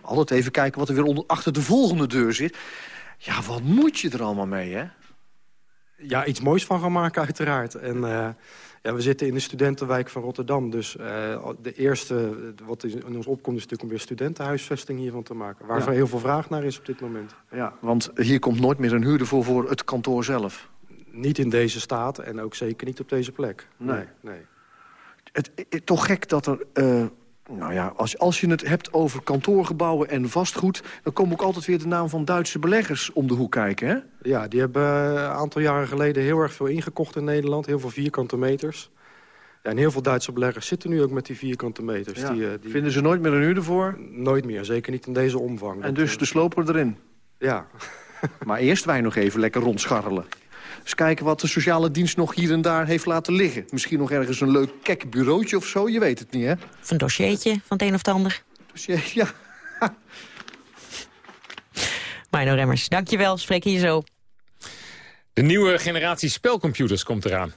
Altijd even kijken wat er weer onder, achter de volgende deur zit. Ja, wat moet je er allemaal mee, hè? Ja, iets moois van gaan maken uiteraard. En eh, ja, we zitten in de studentenwijk van Rotterdam. Dus eh, de eerste wat is- in ons opkomt is natuurlijk om weer studentenhuisvesting hiervan te maken. Waarvoor Ja. heel veel vraag naar is op dit moment. Ja, want hier komt nooit meer een huurder voor voor het kantoor zelf. Niet in deze staat en ook zeker niet op deze plek. Nee. Nee, nee. Het, het, toch gek dat er... eh, nou ja, als, als je het hebt over kantoorgebouwen en vastgoed... dan komt ook altijd weer de naam van Duitse beleggers om de hoek kijken, hè? Ja, die hebben eh, een aantal jaren geleden heel erg veel ingekocht in Nederland. Heel veel vierkante meters. Ja, en heel veel Duitse beleggers zitten nu ook met die vierkante meters. Ja. Die, eh, die... Vinden ze nooit meer een huurder voor? Nooit meer, zeker niet in deze omvang. En dus eh, de sloper erin. Ja. Maar eerst wij nog even lekker rondscharrelen. Eens kijken wat de sociale dienst nog hier en daar heeft laten liggen. Misschien nog ergens een leuk kek bureautje of zo, je weet het niet, hè? Of een dossiertje van het een of het ander. Dossier, ja. Mino Remmers, dankjewel. Spreek je zo. De nieuwe generatie spelcomputers komt eraan.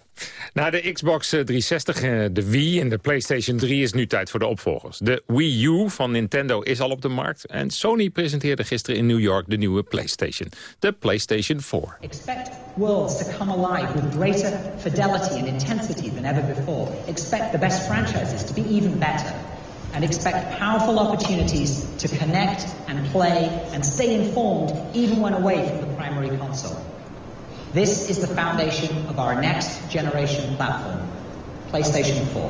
Na de Xbox eh, 360, eh, de Wii en de PlayStation 3 is nu tijd voor de opvolgers. De Wii U van Nintendo is al op de markt. En Sony presenteerde gisteren in New York de nieuwe PlayStation. De PlayStation 4. Expect worlds to come alive with greater fidelity and intensity than ever before. Expect the best franchises to be even better. And expect powerful opportunities to connect and play and stay informed even when away from the primary console. This is the foundation of our next generation platform, PlayStation 4.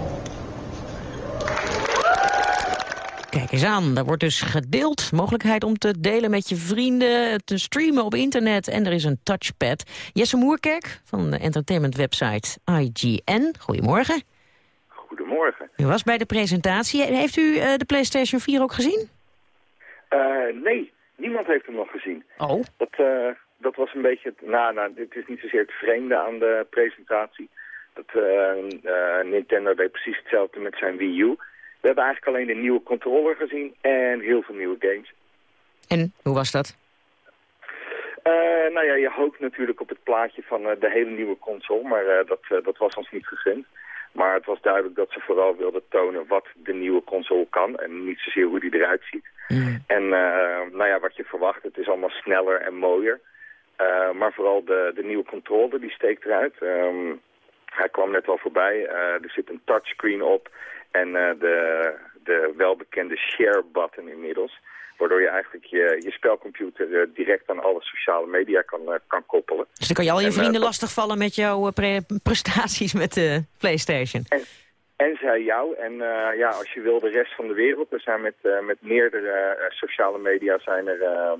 Kijk eens aan, daar wordt dus gedeeld. Mogelijkheid om te delen met je vrienden, te streamen op internet. En er is een touchpad. Jesse Moerkerk van de entertainmentwebsite IGN. Goedemorgen. Goedemorgen. U was bij de presentatie. Heeft u eh, de PlayStation 4 ook gezien? Eh, nee, niemand heeft hem nog gezien. Oh. Dat, eh, dat was een beetje... Het, nou, nou, dit is niet zozeer het vreemde aan de presentatie. Dat, eh, eh, Nintendo deed precies hetzelfde met zijn Wii U. We hebben eigenlijk alleen de nieuwe controller gezien en heel veel nieuwe games. En hoe was dat? Eh, nou ja, je hoopt natuurlijk op het plaatje van de hele nieuwe console, maar dat, dat was ons niet gegund. Maar het was duidelijk dat ze vooral wilden tonen wat de nieuwe console kan en niet zozeer hoe die eruit ziet. En eh, nou ja, wat je verwacht, het is allemaal sneller en mooier. Eh, maar vooral de, de nieuwe controller, die steekt eruit. Ehm, hij kwam net al voorbij. Eh, er zit een touchscreen op en eh, de, de welbekende share button inmiddels. Waardoor je eigenlijk je, je spelcomputer direct aan alle sociale media kan, kan koppelen. Dus dan kan je al je En, vrienden lastigvallen met jouw pre- prestaties met de PlayStation. En zij jou. En ja, als je wil de rest van de wereld. Er zijn met, met meerdere sociale media zijn er, eh, eh,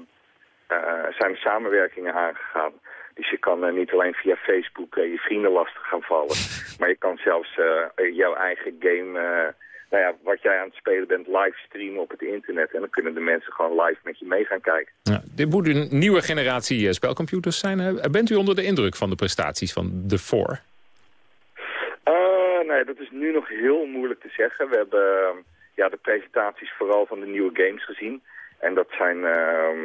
zijn er samenwerkingen aangegaan. Dus je kan eh, niet alleen via Facebook eh, je vrienden lastig gaan vallen. maar je kan zelfs eh, jouw eigen game, eh, nou ja, wat jij aan het spelen bent, live streamen op het internet. En dan kunnen de mensen gewoon live met je mee gaan kijken. Ja, dit moet een nieuwe generatie eh, spelcomputers zijn. Eh, Bent u onder de indruk van de prestaties van 4? Eh, nee, dat is nu nog heel moeilijk te zeggen. We hebben eh, ja, de presentaties vooral van de nieuwe games gezien. En dat zijn ehm,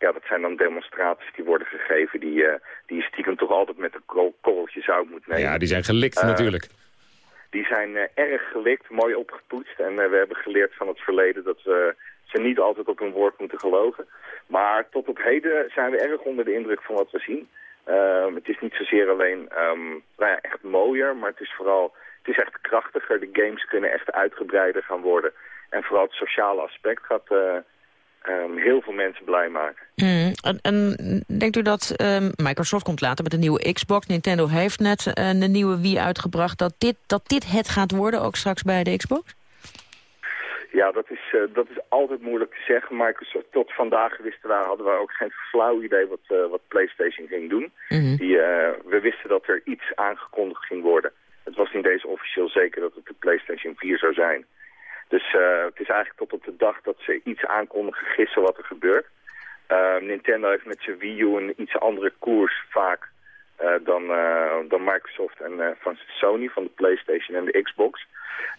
ja, dat zijn dan demonstraties die worden gegeven... die, eh, die je stiekem toch altijd met een kor- korreltje zout moet nemen. Ja, die zijn gelikt Eh, natuurlijk. Die zijn eh, erg gelikt, mooi opgepoetst. En we hebben geleerd van het verleden dat we ze niet altijd op hun woord moeten geloven. Maar tot op heden zijn we erg onder de indruk van wat we zien. Ehm, het is niet zozeer alleen ehm, nou ja, echt mooier, maar het is vooral het is echt krachtiger. De games kunnen echt uitgebreider gaan worden. En vooral het sociale aspect gaat eh, ehm, heel veel mensen blij maken. Mm, en, en denkt u dat ehm, Microsoft komt later met een nieuwe Xbox... Nintendo heeft net eh, een nieuwe Wii uitgebracht... Dat dit, dat dit het gaat worden, ook straks bij de Xbox? Ja, dat is, eh, dat is altijd moeilijk te zeggen. Microsoft, tot vandaag wisten we, hadden we ook geen flauw idee wat, eh, wat PlayStation ging doen. Die, eh, we wisten dat er iets aangekondigd ging worden. Het was niet deze officieel zeker dat het de PlayStation 4 zou zijn. Dus eh, het is eigenlijk tot op de dag dat ze iets aankondigen gissen wat er gebeurt. Eh, Nintendo heeft met zijn Wii U een iets andere koers vaak eh, dan, eh, dan Microsoft en eh, van Sony, van de PlayStation en de Xbox.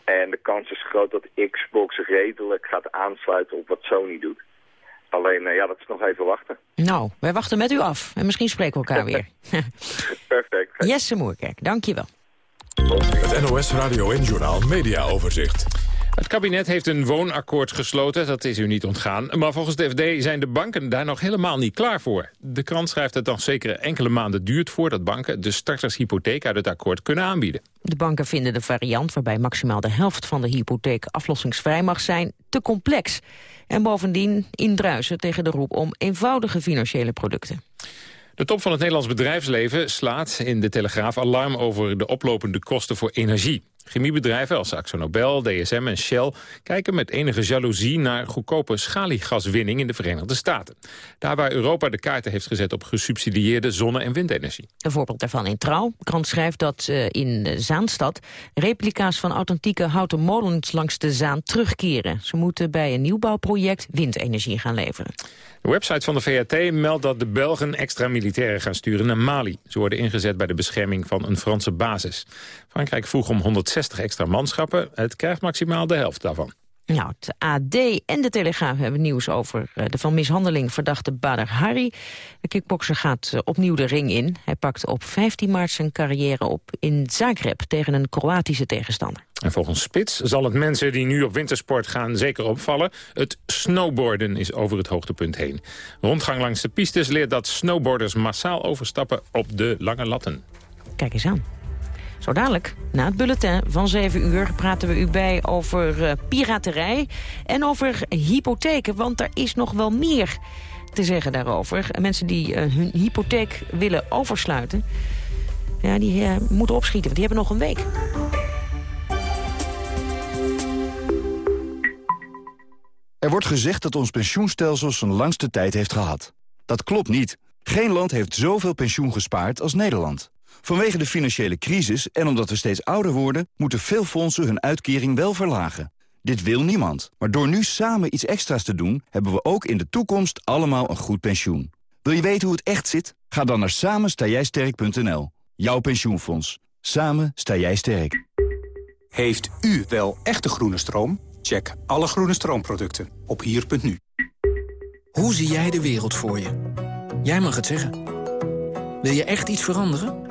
En de kans is groot dat Xbox redelijk gaat aansluiten op wat Sony doet. Alleen, eh, ja, dat is nog even wachten. Nou, wij wachten met u af. En misschien spreken we elkaar weer. Perfect. Jesse Moerkerk, dank je wel. Het NOS Radio en Journaal Media Overzicht. Het kabinet heeft een woonakkoord gesloten, dat is u niet ontgaan. Maar volgens de FD zijn de banken daar nog helemaal niet klaar voor. De krant schrijft dat het nog zeker enkele maanden duurt... voordat banken de startershypotheek uit het akkoord kunnen aanbieden. De banken vinden de variant waarbij maximaal de helft van de hypotheek aflossingsvrij mag zijn te complex. En bovendien indruisen tegen de roep om eenvoudige financiële producten. De top van het Nederlands bedrijfsleven slaat in de Telegraaf alarm over de oplopende kosten voor energie. Chemiebedrijven als AxoNobel, DSM en Shell kijken met enige jaloezie naar goedkope schaliegaswinning in de Verenigde Staten. Daar waar Europa de kaarten heeft gezet op gesubsidieerde zonne- en windenergie. Een voorbeeld daarvan in Trouw. De krant schrijft dat eh, in Zaanstad replica's van authentieke houten molens langs de Zaan terugkeren. Ze moeten bij een nieuwbouwproject windenergie gaan leveren. De website van de VRT meldt dat de Belgen extra militairen gaan sturen naar Mali. Ze worden ingezet bij de bescherming van een Franse basis. Frankrijk vroeg om 160 extra manschappen. Het krijgt maximaal de helft daarvan. Nou, het AD en de Telegraaf hebben nieuws over eh, de van mishandeling verdachte Badr Hari. De kickbokser gaat eh, opnieuw de ring in. Hij pakt op 15 maart zijn carrière op in Zagreb tegen een Kroatische tegenstander. En volgens Spits zal het mensen die nu op wintersport gaan zeker opvallen. Het snowboarden is over het hoogtepunt heen. Rondgang langs de pistes leert dat snowboarders massaal overstappen op de lange latten. Kijk eens aan. Zo dadelijk, na het bulletin van 7 uur, praten we u bij over eh, piraterij en over hypotheken. Want er is nog wel meer te zeggen daarover. Mensen die eh, hun hypotheek willen oversluiten, ja, die eh, moeten opschieten, want die hebben nog een week. Er wordt gezegd dat ons pensioenstelsel zijn langste tijd heeft gehad. Dat klopt niet. Geen land heeft zoveel pensioen gespaard als Nederland. Vanwege de financiële crisis en omdat we steeds ouder worden... moeten veel fondsen hun uitkering wel verlagen. Dit wil niemand. Maar door nu samen iets extra's te doen... hebben we ook in de toekomst allemaal een goed pensioen. Wil je weten hoe het echt zit? Ga dan naar samenstaaijsterk.nl. Jouw pensioenfonds. Samen sta jij sterk. Heeft u wel echte groene stroom? Check alle groene stroomproducten op hier.nu. Hoe zie jij de wereld voor je? Jij mag het zeggen. Wil je echt iets veranderen?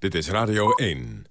Dit is Radio 1.